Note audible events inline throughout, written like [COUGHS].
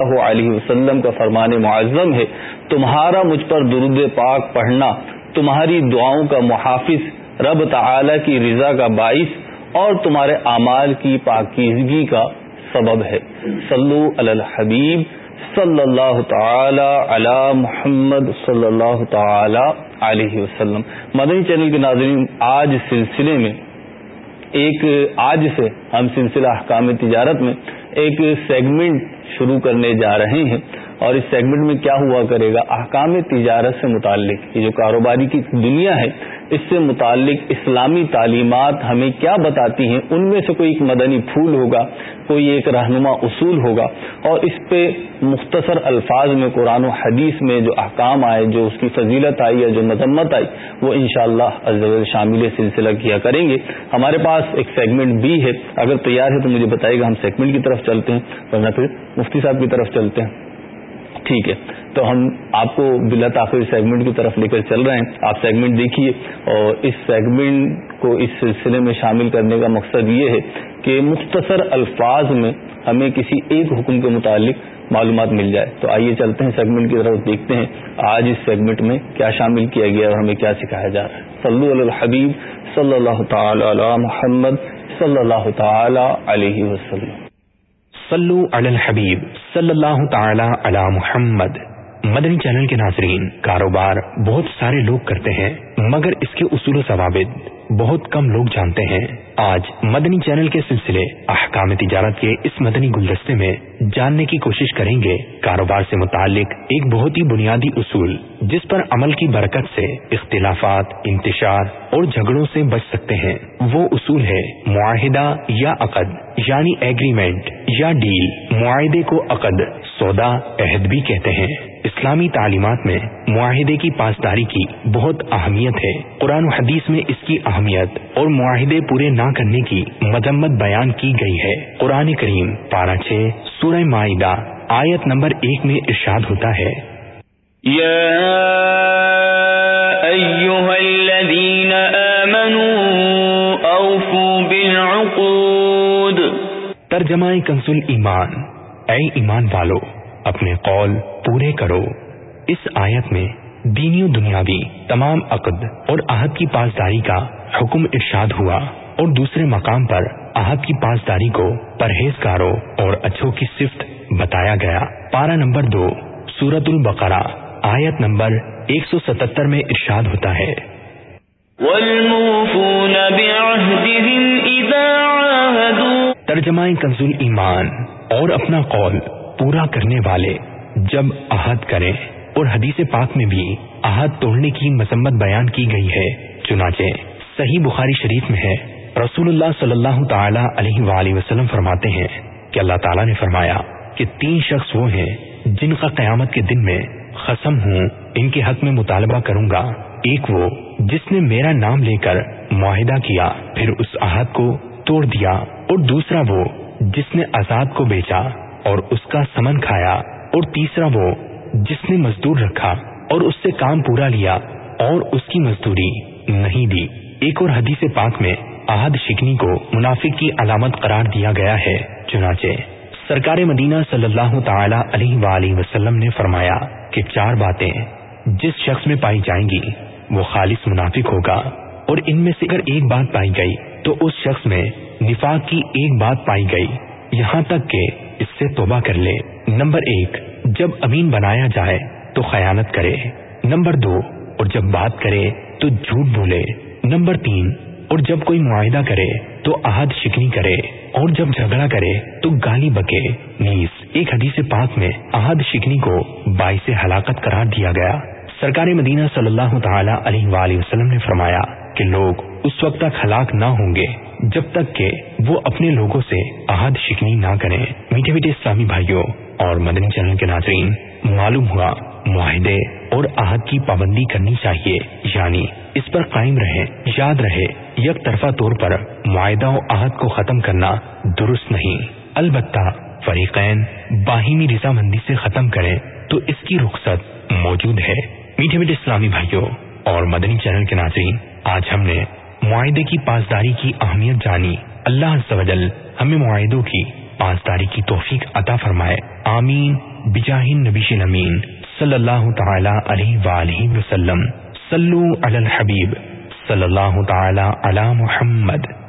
اللہ علیہ وسلم کا فرمان معظم ہے، تمہارا مجھ پر درود پاک پڑھنا، تمہاری دعاؤں کا محافظ، رب تعالی کی رضا کا باعث اور تمہارے اعمال کی پاکیزگی کا سبب ہے۔ صلو علی الحبیب صلی اللہ تعالی علی محمد صلی اللہ تعالی علیہ وسلم۔ مدنی چینل کے ناظرین، آج سلسلے میں، ایک آج سے ہم سلسلہ احکام تجارت میں ایک سیگمنٹ شروع کرنے جا رہے ہیں اور اس سیگمنٹ میں کیا ہوا کرے گا؟ احکام تجارت سے متعلق، یہ جو کاروباری کی دنیا ہے، اس سے متعلق اسلامی تعلیمات ہمیں کیا بتاتی ہیں؟ ان میں سے کوئی ایک مدنی پھول ہوگا۔ کوئی ایک رہنما اصول ہوگا۔ اور اس پہ مختصر الفاظ میں قرآن و حدیث میں جو احکام آئے، جو اس کی فضیلت آئی یا جو مذمت آئی، وہ انشاءاللہ شاء اللہ شامل سلسلہ کیا کریں گے۔ ہمارے پاس ایک سیگمنٹ بھی ہے۔ اگر تیار ہے تو مجھے بتائیے گا ہم سیگمنٹ کی طرف چلتے ہیں۔ ورنہ پھر مفتی صاحب کی طرف چلتے ہیں۔ ٹھیک ہے۔ تو ہم آپ کو بلا تاخیر سیگمنٹ کی طرف لے کر چل رہے ہیں۔ آپ سیگمنٹ دیکھیے۔ اور اس سیگمنٹ کو اس سلسلے میں شامل کرنے کا مقصد یہ ہے کہ مختصر الفاظ میں ہمیں کسی ایک حکم کے متعلق معلومات مل جائے۔ تو آئیے چلتے ہیں سیگمنٹ کی طرف، دیکھتے ہیں آج اس سیگمنٹ میں کیا شامل کیا گیا اور ہمیں کیا سکھایا جا رہا ہے۔ صلی الحبیب صلی اللہ تعالی علی محمد صلی اللہ تعالی علیہ وسلم۔ صلو علی الحبیب صلی اللہ تعالی علی محمد۔ مدنی چینل کے ناظرین، کاروبار بہت سارے لوگ کرتے ہیں، مگر اس کے اصول و ضوابط بہت کم لوگ جانتے ہیں۔ آج مدنی چینل کے سلسلے احکام تجارت کے اس مدنی گلدستے میں جاننے کی کوشش کریں گے کاروبار سے متعلق ایک بہت ہی بنیادی اصول جس پر عمل کی برکت سے اختلافات، انتشار اور جھگڑوں سے بچ سکتے ہیں۔ وہ اصول ہے معاہدہ یا عقد یعنی ایگریمنٹ یا ڈیل معاہدے کو عقد، سودا، عہد بھی کہتے ہیں۔ اسلامی تعلیمات میں معاہدے کی پاسداری کی بہت اہمیت ہے۔ قرآن و حدیث میں اس کی اہمیت اور معاہدے پورے نہ کرنے کی مذمت بیان کی گئی ہے۔ قرآن کریم پارہ چھ سورہ معاہدہ آیت نمبر ایک میں ارشاد ہوتا ہے۔ ترجمہ کنسل ایمان اے ایمان والو اپنے قول پورے کرو۔ اس آیت میں دینی و دنیاوی تمام عقد اور عہد کی پاسداری کا حکم ارشاد ہوا اور دوسرے مقام پر عہد کی پاسداری کو پرہیزگاروں اور اچھوں کی صفت بتایا گیا۔ پارا نمبر دو سورت البقرہ آیت نمبر ایک سو ستتر میں ارشاد ہوتا ہے۔ ترجمہ کنزول ایمان اور اپنا قول پورا کرنے والے جب عہد کریں، اور حدیث پاک میں بھی عہد توڑنے کی مذمت بیان کی گئی ہے، چنانچہ صحیح بخاری شریف میں ہے۔ رسول اللہ صلی اللہ تعالی علیہ وآلہ وسلم فرماتے ہیں کہ اللہ تعالیٰ نے فرمایا کہ تین شخص وہ ہیں جن کا قیامت کے دن میں قسم ہوں، ان کے حق میں مطالبہ کروں گا۔ ایک وہ جس نے میرا نام لے کر معاہدہ کیا، پھر اس عہد کو توڑ دیا، اور دوسرا وہ جس نے آزاد کو بیچا۔ اور اس کا سمن کھایا اور تیسرا وہ جس نے مزدور رکھا اور اس سے کام پورا لیا اور اس کی مزدوری نہیں دی۔ ایک اور حدیث پاک میں عہد شکنی کو منافق کی علامت قرار دیا گیا ہے۔ چنانچہ سرکار مدینہ صلی اللہ تعالی علیہ وآلہ وسلم نے فرمایا کہ چار باتیں جس شخص میں پائی جائیں گی وہ خالص منافق ہوگا اور ان میں سے اگر ایک بات پائی گئی تو اس شخص میں نفاق کی ایک بات پائی گئی۔ یہاں تک کہ اس سے توبہ کر لے۔ نمبر ایک، جب امین بنایا جائے تو خیانت کرے۔ نمبر دو، اور جب بات کرے تو جھوٹ بولے۔ نمبر تین، اور جب کوئی معاہدہ کرے تو عہد شکنی کرے۔ اور جب جھگڑا کرے تو گالی بکے۔ نیز، ایک حدیث پاک میں عہد شکنی کو باعث ہلاکت قرار دیا گیا۔ سرکار مدینہ صلی اللہ تعالی علیہ وآلہ وسلم نے فرمایا کہ لوگ اس وقت تک ہلاک نہ ہوں گے، جب تک کہ وہ اپنے لوگوں سے عہد شکنی نہ کریں۔ میٹھے میٹھے اسلامی بھائیوں اور مدنی چینل کے ناظرین، معلوم ہوا معاہدے اور عہد کی پابندی کرنی چاہیے یعنی اس پر قائم رہے، یاد رہے، یک طرفہ طور پر معاہدہ و عہد کو ختم کرنا درست نہیں۔ البتہ فریقین باہمی رضامندی سے ختم کریں تو اس کی رخصت موجود ہے۔ میٹھے میٹھے اسلامی بھائیوں اور مدنی چینل کے ناظرین، آج ہم نے معاہدے کی پاسداری کی اہمیت جانی۔ اللہ ہمیں معاہدوں کی پاسداری کی توفیق عطا فرمائے۔ آمین۔ بجاہن نبیش امین صلی اللہ تعالی علیہ وآلہ وسلم۔ صلو علی الحبیب صلی اللہ تعالی علی محمد۔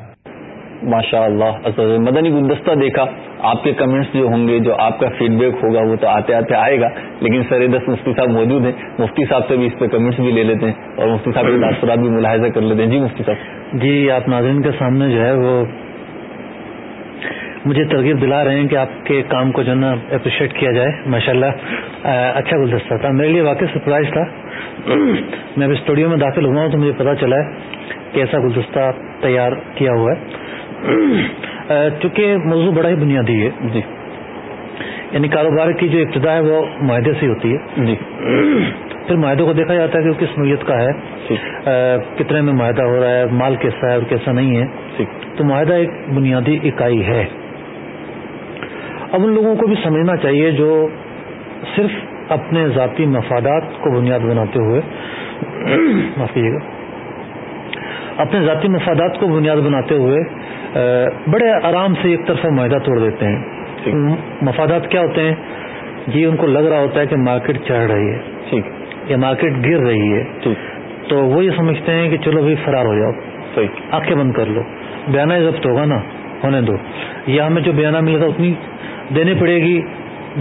ماشاء اللہ مدنی گلدستہ دیکھا، آپ کے کمنٹس جو ہوں گے، جو آپ کا فیڈ بیک ہوگا، وہ تو آتے آتے آئے گا، لیکن سر دس مفتی صاحب موجود ہیں۔ مفتی صاحب سے بھی اس پہ کمنٹس بھی لے لیتے ہیں اور مفتی صاحب کے تاثرات بھی ملاحظہ کر لیتے ہیں۔ جی مفتی صاحب۔ جی آپ ناظرین کے سامنے جو ہے وہ مجھے ترغیب دلا رہے ہیں کہ آپ کے کام کو جو ہے نا اپریشیٹ کیا جائے۔ ماشاء اللہ اچھا گلدستہ تھا۔ میرے لیے واقعی سرپرائز تھا۔ میں ابھی اسٹوڈیو میں داخل ہوا ہوں تو مجھے پتا چلا ہے کہ ایسا گلدستہ تیار کیا ہوا ہے۔ چونکہ موضوع بڑا ہی بنیادی ہے۔ جی۔ یعنی کاروبار کی جو ابتدا ہے وہ معاہدے سے ہوتی ہے۔ جی۔ پھر معاہدے کو دیکھا جاتا ہے کہ وہ کس نوعیت کا ہے۔ جی۔ کتنے میں معاہدہ ہو رہا ہے مال کیسا ہے اور کیسا نہیں ہے۔ جی۔ تو معاہدہ ایک بنیادی اکائی ہے۔ اب ان لوگوں کو بھی سمجھنا چاہیے جو صرف اپنے ذاتی مفادات کو بنیاد بناتے ہوئے۔ معاف کیجیے گا۔ اپنے ذاتی مفادات کو بنیاد بناتے ہوئے بڑے آرام سے ایک طرفہ معاہدہ توڑ دیتے ہیں۔ مفادات کیا ہوتے ہیں؟ جی ان کو لگ رہا ہوتا ہے کہ مارکیٹ چڑھ رہی ہے۔ ٹھیک۔ یا مارکیٹ گر رہی ہے۔ تو وہ یہ سمجھتے ہیں کہ چلو بھائی فرار ہو جاؤ۔ آنکھیں بند کر لو۔ بیانہ ضبط ہوگا نا؟ ہونے دو۔ یا ہمیں جو بیانہ ملے گا اتنی دینی پڑے گی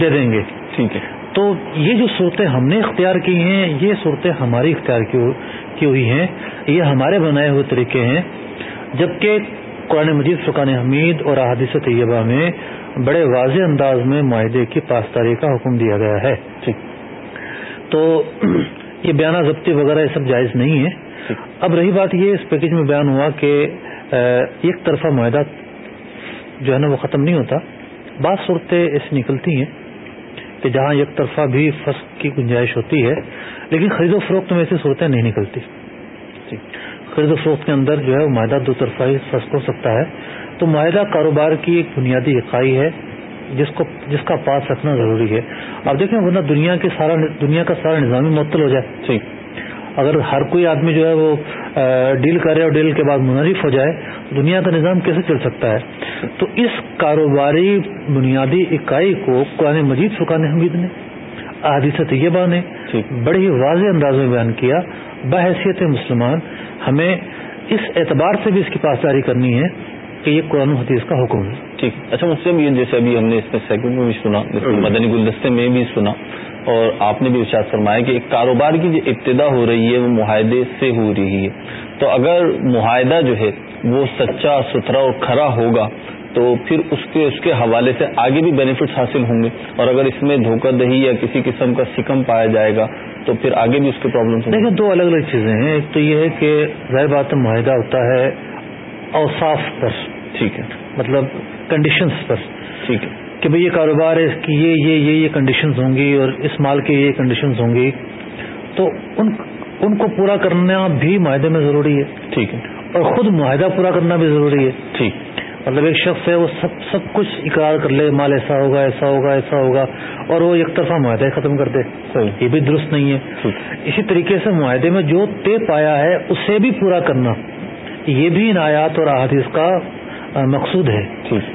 دے دیں گے۔ ٹھیک ہے۔ تو یہ جو صورتیں ہم نے اختیار کی ہیں یہ صورتیں ہماری اختیار کی ہوئی ہیں۔ یہ ہمارے بنائے ہوئے طریقے ہیں۔ جبکہ قرآن مجید فقان حمید اور احادیث طیبہ میں بڑے واضح انداز میں معاہدے کی پاسداری کا حکم دیا گیا ہے۔ تو یہ بیانہ ضبطی وغیرہ یہ سب جائز نہیں ہے اب رہی بات یہ اس پیکج میں بیان ہوا کہ ایک طرفہ معاہدہ جو ہے نا وہ ختم نہیں ہوتا۔ بعض صورتیں ایسی نکلتی ہیں کہ جہاں یک طرفہ بھی فسق کی گنجائش ہوتی ہے لیکن خرید و فروخت میں ایسی صورتیں نہیں نکلتی۔ جی۔ خرید و فروخت کے اندر جو ہے وہ معاہدہ دو طرفہ ہی فسق ہو سکتا ہے۔ تو معاہدہ کاروبار کی ایک بنیادی اکائی ہے جس کو جس کا پاس رکھنا ضروری ہے۔ اب دیکھیں ورنہ دنیا کے سارا دنیا کا سارا نظام معطل ہو جائے۔ جی۔ اگر ہر کوئی آدمی جو ہے وہ ڈیل کرے اور ڈیل کے بعد منحرف ہو جائے دنیا کا نظام کیسے چل سکتا ہے؟ تو اس کاروباری بنیادی اکائی کو قرآن مجید فقان حمید نے احادیث طیبہ نے بڑے ہی واضح انداز میں بیان کیا بحیثیت مسلمان ہمیں اس اعتبار سے بھی اس کی پاسداری کرنی ہے کہ یہ قرآن حدیث کا حکم ہے۔ ٹھیک۔ اچھا مجھ سے بھی جیسے ابھی ہم نے اس میں سیکنڈ میں بھی سنا مدنی گلدستے میں بھی سنا۔ اور آپ نے بھی ارشاد فرمایا کہ ایک کاروبار کی جو ابتدا ہو رہی ہے وہ معاہدے سے ہو رہی ہے۔ تو اگر معاہدہ جو ہے وہ سچا ستھرا اور کھرا ہوگا تو پھر اس کے اس کے حوالے سے آگے بھی بینیفٹس حاصل ہوں گے۔ اور اگر اس میں دھوکہ دہی یا کسی قسم کا سکم پایا جائے گا تو پھر آگے بھی اس کے پرابلم دیکھیں دو الگ الگ چیزیں ہیں۔ ایک تو یہ ہے کہ ظاہر بات معاہدہ ہوتا ہے اوصاف پر۔ ٹھیک ہے۔ مطلب کنڈیشنز پر۔ ٹھیک ہے۔ کہ بھئی یہ کاروبار ہے اس کی یہ یہ یہ یہ کنڈیشنز ہوں گی اور اس مال کی یہ کنڈیشنز ہوں گی۔ تو ان ان کو پورا کرنا بھی معاہدے میں ضروری ہے۔ ٹھیک ہے۔ اور خود معاہدہ پورا کرنا بھی ضروری ہے۔ ٹھیک۔ مطلب ایک شخص ہے وہ سب سب کچھ اقرار کر لے مال ایسا ہوگا ایسا ہوگا ایسا ہوگا اور وہ ایک طرفہ معاہدہ ختم کر دے۔ یہ بھی درست نہیں ہے۔ اسی طریقے سے معاہدے میں جو طے پایا ہے اسے بھی پورا کرنا۔ یہ بھی ان آیات اور احادیث کا مقصود ہے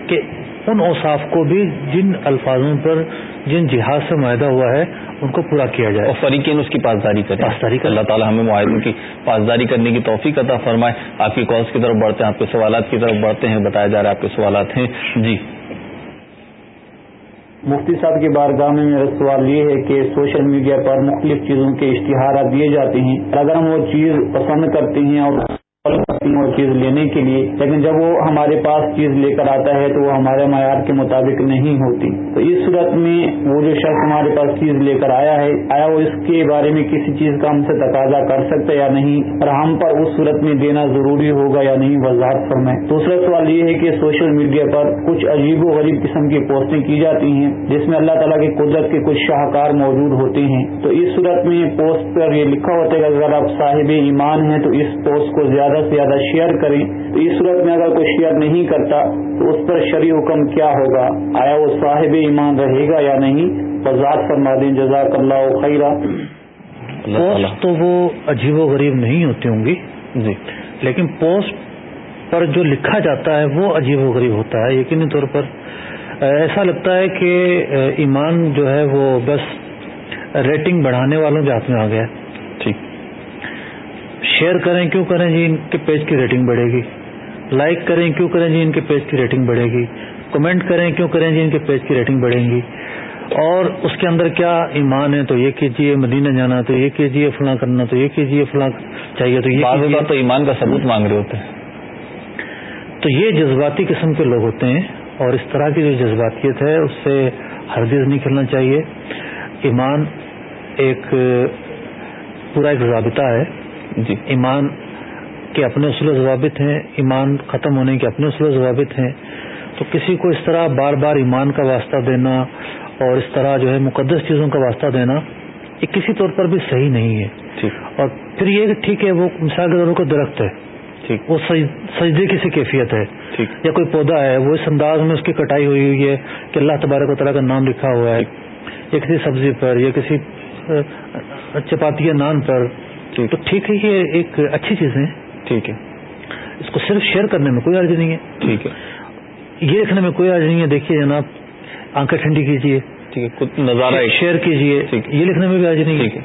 کہ ان اوصاف کو بھی جن الفاظوں پر جن جہاز سے معاہدہ ہوا ہے ان کو پورا کیا جائے اور فریقین اس کی پاسداری کریں پاسداری کر اللہ تعالیٰ ہمیں معاہدوں کی پاسداری کرنے کی توفیق عطا فرمائے۔ آپ کی کالس کی طرف بڑھتے ہیں آپ کے سوالات کی طرف بڑھتے ہیں بتایا جا رہا ہے آپ کے سوالات ہیں۔ جی۔ مفتی صاحب کے بارگاہ میں میرا سوال یہ ہے کہ سوشل میڈیا پر مختلف چیزوں کے اشتہارات دیے جاتے ہیں۔ اگر ہم وہ چیز پسند کرتے ہیں اور چیز لینے کے لیے۔ لیکن جب وہ ہمارے پاس چیز لے کر آتا ہے تو وہ ہمارے معیار کے مطابق نہیں ہوتی۔ تو اس صورت میں وہ جو شخص ہمارے پاس چیز لے کر آیا ہے، آیا وہ اس کے بارے میں کسی چیز کا ہم سے تقاضا کر سکتا یا نہیں؟ اور ہم پر اس صورت میں دینا ضروری ہوگا یا نہیں؟ وضاحت فرمائے دوسرا سوال یہ ہے کہ سوشل میڈیا پر کچھ عجیب و غریب قسم کی پوسٹیں کی جاتی ہیں، جس میں اللہ تعالیٰ کی قدرت کے کچھ شاہکار موجود ہوتے ہیں۔ تو اس صورت میں پوسٹ پر یہ لکھا ہوتا ہے کہ اگر آپ صاحب ایمان ہیں تو اس پوسٹ کو زیادہ سے زیادہ شیئر کریں تو اس صورت میں اگر کوئی شیئر نہیں کرتا تو اس پر شرع حکم کیا ہوگا؟ آیا وہ صاحب ایمان رہے گا یا نہیں؟ وضاحت فرما دیں جزاک اللہ خیرہ پوسٹ تو وہ عجیب و غریب نہیں ہوتی ہوں گی جی۔ لیکن پوسٹ پر جو لکھا جاتا ہے وہ عجیب و غریب ہوتا ہے یقینی طور پر۔ ایسا لگتا ہے کہ ایمان جو ہے وہ بس ریٹنگ بڑھانے والوں کے ہاتھ میں آ گیا۔ ٹھیک شیئر کریں کیوں کریں جی؟ ان کے پیج کی ریٹنگ بڑھے گی۔ لائک کریں کیوں کریں جی؟ ان کے پیج کی ریٹنگ بڑھے گی۔ کمنٹ کریں کیوں کریں جی؟ ان کے پیج کی ریٹنگ بڑھیں گی۔ اور اس کے اندر کیا ایمان ہے؟ تو یہ کیجیے مدینہ جانا تو یہ کیجیے فلاں کرنا تو یہ کیجیے فلاں چاہیے تو یہ تو ایمان کا ثبوت مانگ رہے ہوتے ہیں۔ تو یہ جذباتی قسم کے لوگ ہوتے ہیں اور اس طرح کی جو جذباتیت ہے اس سے ہرگز نہیں کرنا چاہیے۔ ایمان ایک پورا ایک ضابطہ ہے۔ جی۔ ایمان کے اپنے اصول و ضوابط ہیں ایمان ختم ہونے کے اپنے اصول و ضوابط ہیں۔ تو کسی کو اس طرح بار بار ایمان کا واسطہ دینا اور اس طرح جو ہے مقدس چیزوں کا واسطہ دینا یہ کسی طور پر بھی صحیح نہیں ہے۔ اور پھر یہ کہ ٹھیک ہے وہ مثال کے طور پر درخت ہے۔ وہ سجدے کی سی کیفیت ہے۔ یا کوئی پودا ہے وہ اس انداز میں اس کی کٹائی ہوئی ہوئی ہے کہ اللہ تبارک و تعالیٰ کا نام لکھا ہوا ہے۔ یا کسی سبزی پر یا کسی چپاتی نان پر۔ تو ٹھیک ہے یہ ایک اچھی چیز ہے۔ ٹھیک ہے۔ اس کو صرف شیئر کرنے میں کوئی عرض نہیں ہے۔ ٹھیک ہے۔ یہ لکھنے میں کوئی عرض نہیں ہے۔ دیکھیے جناب آنکھیں ٹھنڈی کیجیے نظارہ شیئر کیجیے یہ لکھنے میں بھی عرض نہیں ہے۔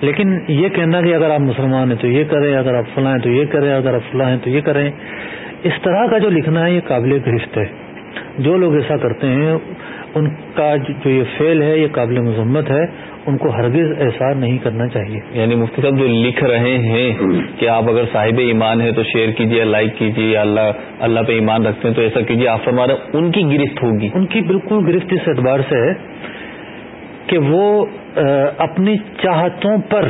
لیکن یہ کہنا کہ اگر آپ مسلمان ہیں تو یہ کریں اگر آپ فلاں ہیں تو یہ کریں اگر آپ فلاں ہیں تو یہ کریں۔ اس طرح کا جو لکھنا ہے یہ قابل گرفت ہے۔ جو لوگ ایسا کرتے ہیں ان کا جو یہ فیل ہے یہ قابل مذمت ہے۔ ان کو ہرگز احساس نہیں کرنا چاہیے۔ یعنی مفتی صاحب جو لکھ رہے ہیں کہ آپ اگر صاحب ایمان ہے تو شیئر کیجیے لائک کیجیے اللہ اللہ پہ ایمان رکھتے ہیں تو ایسا کیجیے آپ ہمارا ان کی گرفت ہوگی۔ ان کی بالکل گرفت اس اعتبار سے ہے کہ وہ اپنی چاہتوں پر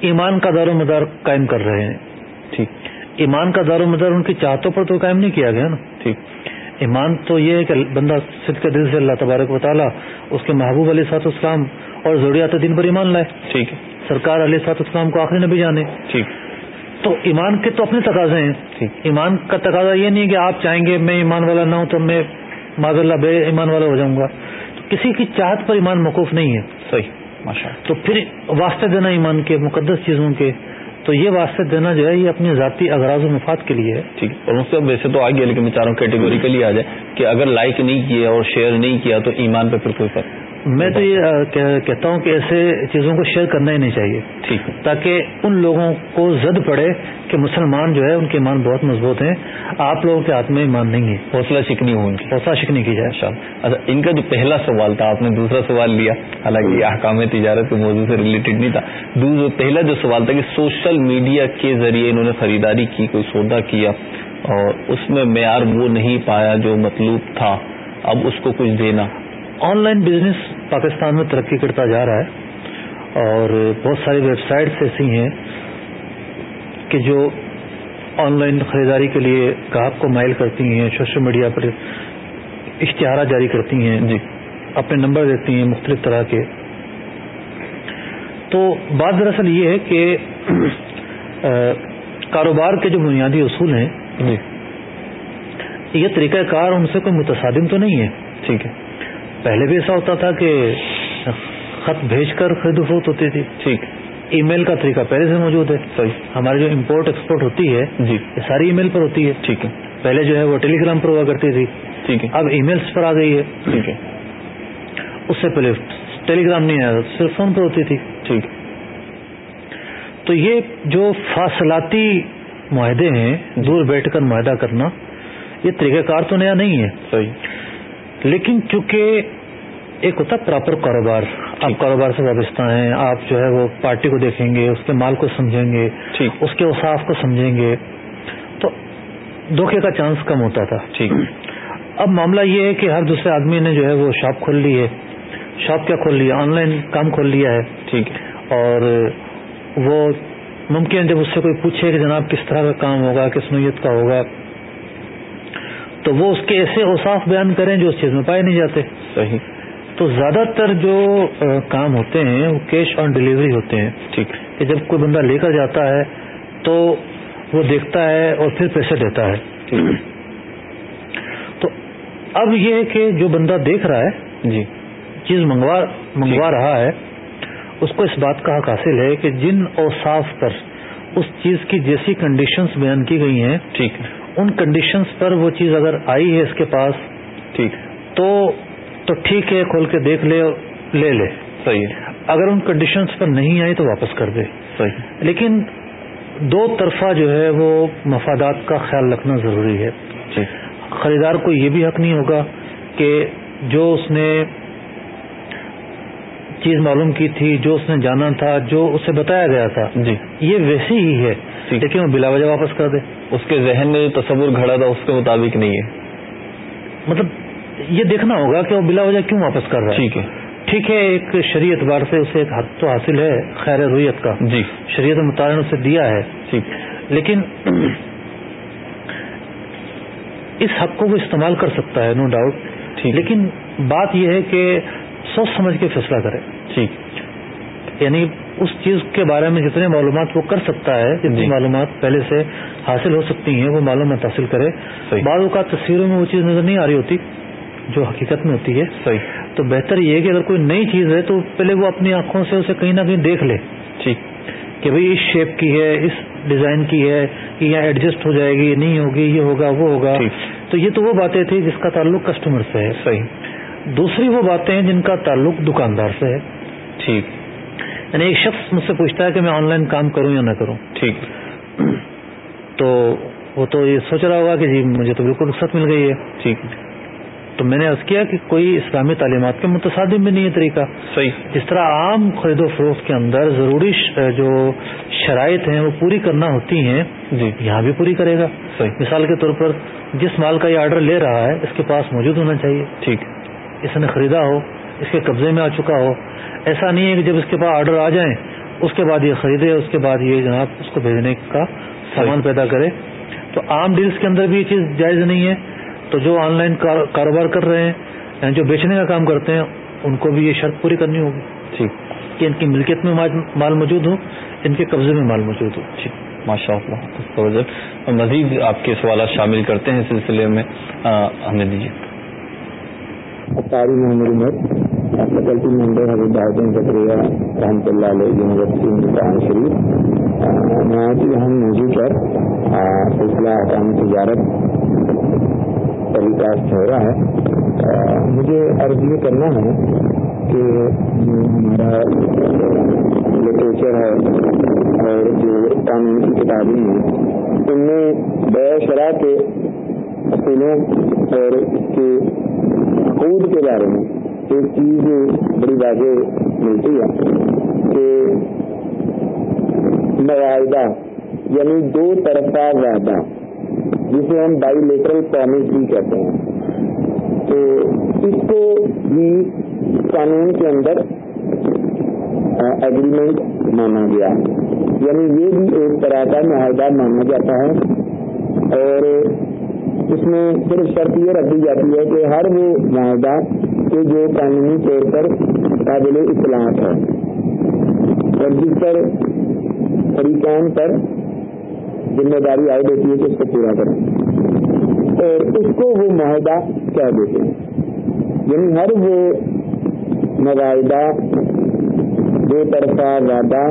ایمان کا دار و مدار قائم کر رہے ہیں۔ ٹھیک۔ ایمان کا دار و مدار ان کی چاہتوں پر تو قائم نہیں کیا گیا نا۔ ٹھیک۔ ایمان تو یہ ہے کہ بندہ صد کے دل سے اللہ تبارک و تعالیٰ اس کے محبوب علیہ سات اسلام اور ضروریات دین پر ایمان لائے۔ ٹھیک ہے۔ سرکار علیہ سات اسلام کو آخری نبی جانے۔ ٹھیک۔ تو ایمان کے تو اپنے تقاضے ہیں۔ ایمان کا تقاضا یہ نہیں کہ آپ چاہیں گے میں ایمان والا نہ ہوں تو میں معذ اللہ بے ایمان والا ہو جاؤں گا۔ کسی کی چاہت پر ایمان موقوف نہیں ہے۔ صحیح ماشاء تو پھر واسطے دینا ایمان کے مقدس چیزوں کے۔ تو یہ واسطے دینا جو ہے یہ اپنی ذاتی اغراض و مفاد کے لیے ہے۔ ٹھیک۔ اور سے ویسے تو آگے لیکن میں چاہ رہا ہوں کیٹیگوریکلی آ جائے کہ اگر لائک نہیں کیا اور شیئر نہیں کیا تو ایمان پہ پھر کوئی فرق میں تو یہ کہتا ہوں کہ ایسے چیزوں کو شیئر کرنا ہی نہیں چاہیے۔ ٹھیک۔ تاکہ ان لوگوں کو زد پڑے کہ مسلمان جو ہے ان کے ایمان بہت مضبوط ہیں۔ آپ لوگوں کے ہاتھ میں ایمان نہیں ہے۔ حوصلہ شکنی ہو ان کی۔ حوصلہ شکنی کی جائے۔ اچھا ان کا جو پہلا سوال تھا آپ نے دوسرا سوال لیا۔ حالانکہ احکام تجارت کے موضوع سے ریلیٹڈ نہیں تھا۔ پہلا جو سوال تھا کہ سوشل میڈیا کے ذریعے انہوں نے خریداری کی کوئی سودا کیا اور اس میں معیار وہ نہیں پایا جو مطلوب تھا اب اس کو کچھ دینا۔ آن لائن بزنس پاکستان میں ترقی کرتا جا رہا ہے اور بہت ساری ویب سائٹس ایسی ہیں کہ جو آن لائن خریداری کے لیے گاہک کو مائل کرتی ہیں سوشل میڈیا پر اشتہارات جاری کرتی ہیں جی۔ اپنے نمبر دیتی ہیں مختلف طرح کے۔ تو بات دراصل یہ ہے کہ کاروبار کے جو بنیادی اصول ہیں جی۔ یہ طریقہ کار ان سے کوئی متصادم تو نہیں ہے؟ ٹھیک ہے۔ پہلے بھی ایسا ہوتا تھا کہ خط بھیج کر خرید و فروخت ہوتی تھی۔ ٹھیک۔ ای میل کا طریقہ پہلے سے موجود ہے۔ صحیح۔ ہماری جو امپورٹ ایکسپورٹ ہوتی ہے جی۔ ساری ای میل پر ہوتی ہے۔ ٹھیک ہے۔ پہلے جو ہے وہ ٹیلی گرام پر ہوا کرتی تھی۔ ٹھیک ہے۔ اب ای میلس پر آ گئی ہے۔ ٹھیک ہے۔ اس سے پہلے ٹیلی گرام نہیں آیا صرف فون پر ہوتی تھی۔ ٹھیک۔ تو یہ جو فاصلاتی معاہدے ہیں دور بیٹھ کر معاہدہ کرنا یہ طریقہ کار تو نیا نہیں ہے۔ صحیح۔ لیکن چونکہ ایک ہوتا پراپر کاروبار آپ کاروبار سے وابستہ ہیں آپ جو ہے وہ پارٹی کو دیکھیں گے اس کے مال کو سمجھیں گے اس کے اصاف کو سمجھیں گے تو دھوکے کا چانس کم ہوتا تھا۔ ٹھیک۔ اب معاملہ یہ ہے کہ ہر دوسرے آدمی نے جو ہے وہ شاپ کھول لی ہے۔ شاپ کیا کھول لی ہے؟ آن لائن کام کھول لیا ہے۔ ٹھیک۔ اور وہ ممکن جب اس سے کوئی پوچھے کہ جناب کس طرح کا کام ہوگا کس نوعیت کا ہوگا تو وہ اس کے ایسے اوساف بیان کریں جو اس چیز میں پائے نہیں جاتے۔ صحیح۔ تو زیادہ تر جو کام ہوتے ہیں وہ کیش آن ڈلیوری ہوتے ہیں۔ ٹھیک۔ کہ جب کوئی بندہ لے کر جاتا ہے تو وہ دیکھتا ہے اور پھر پیسے دیتا ہے۔ تو اب یہ کہ جو بندہ دیکھ رہا ہے جی۔ چیز منگوا منگوا رہا ہے اس کو اس بات کا حق حاصل ہے کہ جن اوساف پر اس چیز کی جیسی کنڈیشنز بیان کی گئی ہیں ٹھیک۔ ان کنڈیشنز پر وہ چیز اگر آئی ہے اس کے پاس ٹھیک. تو تو ٹھیک ہے کھول کے دیکھ لے لے لے. صحیح. ہے اگر ان کنڈیشنز پر نہیں آئی تو واپس کر دے. صحیح. لیکن دو طرفہ جو ہے وہ مفادات کا خیال رکھنا ضروری ہے. خریدار کو یہ بھی حق نہیں ہوگا کہ جو اس نے چیز معلوم کی تھی جو اس نے جانا تھا جو اسے بتایا گیا تھا جی. یہ ویسی ہی ہے۔ لیکن وہ بلا وجہ واپس کر دے. اس کے ذہن میں جو تصور گھڑا تھا اس کے مطابق نہیں ہے۔ مطلب یہ دیکھنا ہوگا کہ وہ بلا وجہ کیوں واپس کر رہا ہے۔ ٹھیک ہے۔ ٹھیک ہے ایک شریع اعتبار سے اسے ایک حق تو حاصل ہے خیر رویت کا۔ جی۔ شریعت مطالعہ نے اسے دیا ہے۔ ٹھیک۔ لیکن اس حق کو وہ استعمال کر سکتا ہے نو ڈاؤٹ ٹھیک۔ لیکن بات یہ ہے کہ سوچ سمجھ کے فیصلہ کرے۔ ٹھیک۔ یعنی اس چیز کے بارے میں جتنے معلومات وہ کر سکتا ہے جتنی جی۔ معلومات پہلے سے حاصل ہو سکتی ہیں وہ معلومات حاصل کرے۔ بعض اوقات تصویروں میں وہ چیز نظر نہیں آ رہی ہوتی جو حقیقت میں ہوتی ہے۔ صحیح۔ تو بہتر یہ ہے کہ اگر کوئی نئی چیز ہے تو پہلے وہ اپنی آنکھوں سے اسے کہیں نہ کہیں دیکھ لے۔ ٹھیک کہ بھئی اس شیپ کی ہے اس ڈیزائن کی ہے کہ یہاں ایڈجسٹ ہو جائے گی نہیں ہوگی یہ ہوگا وہ ہوگا۔ ٹھیک۔ تو یہ تو وہ باتیں تھی جس کا تعلق کسٹمر سے ہے۔ صحیح۔ دوسری وہ باتیں ہیں جن کا تعلق دکاندار سے ہے۔ ٹھیک یعنی ایک شخص مجھ سے پوچھتا ہے کہ میں آن لائن کام کروں یا نہ کروں۔ ٹھیک۔ تو وہ تو یہ سوچ رہا ہوگا کہ جی مجھے تو بالکل رخصت مل گئی ہے۔ ٹھیک۔ تو میں نے عرض کیا کہ کوئی اسلامی تعلیمات کے متصادم بھی نہیں ہے طریقہ۔ صحیح۔ جس طرح عام خرید و فروخت کے اندر ضروری جو شرائط ہیں وہ پوری کرنا ہوتی ہیں جی۔ یہاں بھی پوری کرے گا۔ صحیح۔ مثال کے طور پر جس مال کا یہ آرڈر لے رہا ہے اس کے پاس موجود ہونا چاہیے۔ ٹھیک۔ اس نے خریدا ہو اس کے قبضے میں آ چکا ہو ایسا نہیں ہے کہ جب اس کے پاس آرڈر آ جائیں اس کے بعد یہ خریدے اس کے بعد یہ جناب اس کو بھیجنے کا سامان پیدا کرے۔ تو عام ڈیلز کے اندر بھی یہ چیز جائز نہیں ہے۔ تو جو آن لائن کار- کاروبار کر رہے ہیں یعنی جو بیچنے کا کام کرتے ہیں ان کو بھی یہ شرط پوری کرنی ہوگی۔ ٹھیک کہ ان کی ملکیت میں مال- موجود ہو ان کے قبضے میں مال موجود ہو۔ ٹھیک ماشاء اللہ مزید آپ کے سوالات شامل کرتے ہیں سلسلے میں ہمیں دیجیے۔ ساری محمد عمر۔ فیکلٹی ممبر حبیب الدین زکریہ رحمۃ اللہ علیہ یونیورسٹی قرآن شریف آ، میں آج یہاں موجود پر سلسلہ احکام تجارت. ٹیلی ہو رہا ہے مجھے عرض یہ کرنا ہے کہ ہمارا لٹریچر ہے اور جو قانون کی کتابیں ہیں ان میں بے شرح کے اصولوں اور اس کے خود کے بارے میں ایک چیز بڑی واضح ملتی ہے کہ معاہدہ یعنی دو طرفہ وعدہ، جسے ہم بائی لیٹرل پرومس بھی کہتے ہیں۔ تو اس کو بھی قانون کے اندر ایگریمنٹ مانا گیا۔ یعنی یہ بھی ایک طرح کا معاہدہ مانا جاتا ہے۔ اور اس میں صرف شرط یہ رکھی جاتی ہے کہ ہر وہ معاہدہ کہ جو قانونی طور پر قابل اطلاعات ہے اور جس پر فریقین پر ذمہ داری عائد ہوتی ہے کہ اس کو پورا کریں۔ اور اس کو وہ معاہدہ کہہ دیتے ہیں؟ یعنی ہر وہ معاہدہ دو طرفہ وعدہ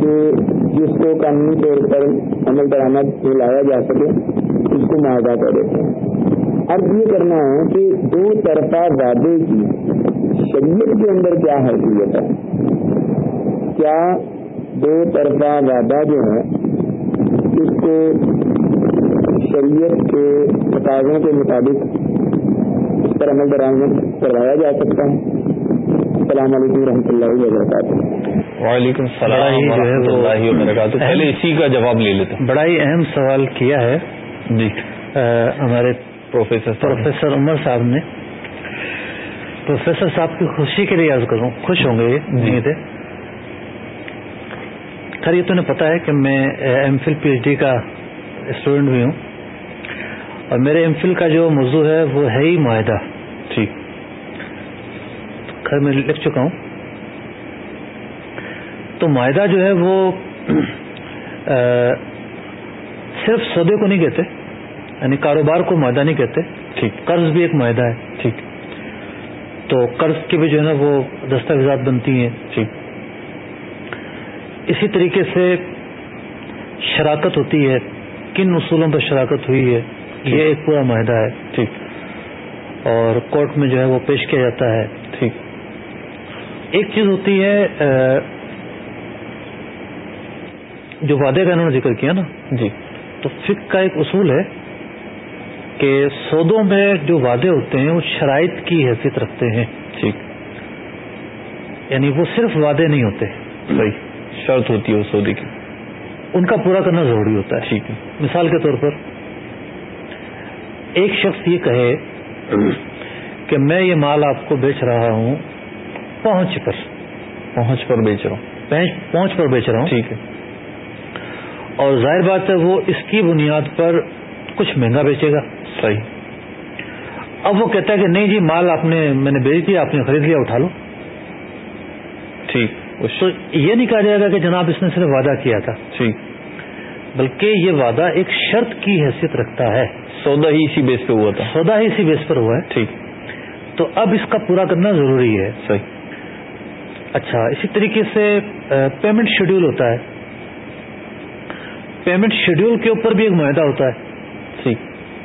کہ جس کو قانونی طور پر عمل درآمد میں لایا جا سکے، اس کو معاہدہ کہہ دیتے ہیں۔ اب یہ کرنا ہے کہ دو طرفہ وعدے کی شریعت کے اندر کیا حیثیت ہے؟ کیا دو طرفہ وعدہ جو ہے اس کو شریعت کے تقاضوں کے مطابق اس پر عمل درآمد کروایا جا سکتا ہے؟ السلام علیکم و رحمۃ اللہ وبرکاتہ۔ وعلیکم السلام ورحمۃ اللہ وبرکاتہ۔ پہلے اسی کا جواب لے لیتے بڑا ہی اہم سوال کیا ہے۔ جی۔ ہمارے پروفیسر پروفیسر عمر صاحب نے۔ پروفیسر صاحب کی خوشی کے لیے عرض کروں خوش ہوں گے یہ جی۔ امید ہے خیر یہ تو انہیں پتا ہے کہ میں M Phil P H D کا اسٹوڈنٹ بھی ہوں۔ اور میرے ایم فل کا جو موضوع ہے وہ ہے ہی معاہدہ۔ ٹھیک خیر میں لکھ چکا ہوں۔ تو معاہدہ جو ہے وہ [CLEARS THROAT] صرف سودے کو نہیں کہتے۔ یعنی کاروبار کو معاہدہ نہیں کہتے ٹھیک۔ قرض بھی ایک معاہدہ ہے۔ ٹھیک۔ تو قرض کی بھی جو ہے نا وہ دستاویزات بنتی ہیں۔ ٹھیک۔ اسی طریقے سے شراکت ہوتی ہے۔ کن اصولوں پر شراکت ہوئی ہے؟ یہ ایک پورا معاہدہ ہے۔ ٹھیک۔ اور کورٹ میں جو ہے وہ پیش کیا جاتا ہے۔ ٹھیک۔ ایک چیز ہوتی ہے جو وعدے کا انہوں نے ذکر کیا نا جی۔ تو فک کا ایک اصول ہے۔ کہ سودوں میں جو وعدے ہوتے ہیں وہ شرائط کی حیثیت رکھتے ہیں۔ ٹھیک۔ یعنی وہ صرف وعدے نہیں ہوتے۔ صحیح۔ شرط ہوتی ہے سودے کی۔ ان کا پورا کرنا ضروری ہوتا ہے۔ ٹھیک ہے۔ مثال کے طور پر ایک شخص یہ کہے کہ میں یہ مال آپ کو بیچ رہا ہوں پہنچ پر۔ پہنچ پر بیچ رہا ہوں۔ پہنچ پر بیچ رہا ہوں۔ ٹھیک ہے۔ اور ظاہر بات ہے وہ اس کی بنیاد پر کچھ مہنگا بیچے گا۔ صحیح۔ اب وہ کہتا ہے کہ نہیں جی مال آپ نے میں نے بیچ دیا آپ نے خرید لیا اٹھا لو۔ ٹھیک۔ تو یہ نہیں کہا جائے گا کہ جناب اس نے صرف وعدہ کیا تھا۔ ٹھیک۔ بلکہ یہ وعدہ ایک شرط کی حیثیت رکھتا ہے۔ سودا ہی اسی بیس پہ ہوا تھا۔ سودا ہی اسی بیس پر ہوا ہے۔ ٹھیک۔ تو اب اس کا پورا کرنا ضروری ہے۔ صحیح۔ اچھا اسی طریقے سے پیمنٹ شیڈول ہوتا ہے۔ پیمنٹ شیڈول کے اوپر بھی ایک معاہدہ ہوتا ہے۔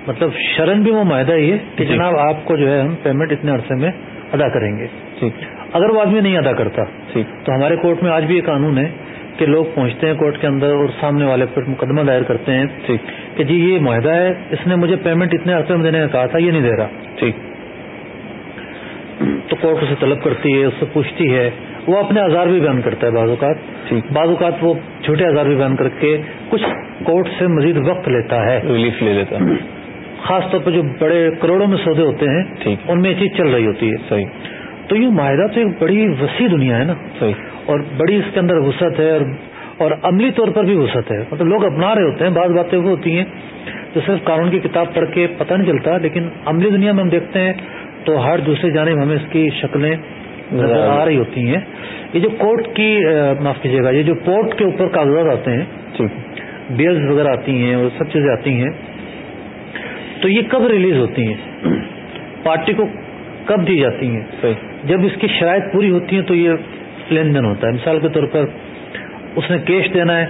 مطلب شرن بھی وہ معاہدہ ہی ہے کہ جی۔ جناب آپ کو جو ہے ہم پیمنٹ اتنے عرصے میں ادا کریں گے۔ ٹھیک اگر وہ آدمی نہیں ادا کرتا ٹھیک تو ہمارے کورٹ میں آج بھی یہ قانون ہے کہ لوگ پہنچتے ہیں کورٹ کے اندر اور سامنے والے پر مقدمہ دائر کرتے ہیں ٹھیک کہ جی یہ معاہدہ ہے اس نے مجھے پیمنٹ اتنے عرصے میں دینے کا کہا تھا یہ نہیں دے رہا۔ ٹھیک تو کورٹ اسے طلب کرتی ہے اس سے پوچھتی ہے۔ وہ اپنے آزار بھی بیان کرتا ہے بعض اوقات۔ بعض اوقات وہ چھوٹے آزار بھی بیان کر کے کچھ کورٹ سے مزید وقت لیتا ہے۔ ریلیف لے لیتا خاص طور پر جو بڑے کروڑوں میں سودے ہوتے ہیں ان میں یہ چیز چل رہی ہوتی ہے۔ صحیح۔ تو یہ معاہدہ تو ایک بڑی وسیع دنیا ہے نا۔ صحیح۔ اور بڑی اس کے اندر وسعت ہے اور اور عملی طور پر بھی وسعت ہے۔ مطلب لوگ اپنا رہے ہوتے ہیں بعض باتیں وہ ہوتی ہیں جو صرف قانون کی کتاب پڑھ کے پتہ نہیں چلتا لیکن عملی دنیا میں ہم دیکھتے ہیں تو ہر دوسری جانب ہمیں اس کی شکلیں نظر آ رہی ہوتی ہیں۔ یہ جو کورٹ کی معاف کیجیے گا یہ جو پورٹ کے اوپر کاغذات آتے ہیں بیئرز وغیرہ آتی ہیں اور سب چیزیں آتی ہیں۔ تو یہ کب ریلیز ہوتی ہیں؟ پارٹی کو کب دی جاتی ہیں؟ جب اس کی شرائط پوری ہوتی ہیں تو یہ لین دین ہوتا ہے۔ مثال کے طور پر اس نے کیش دینا ہے۔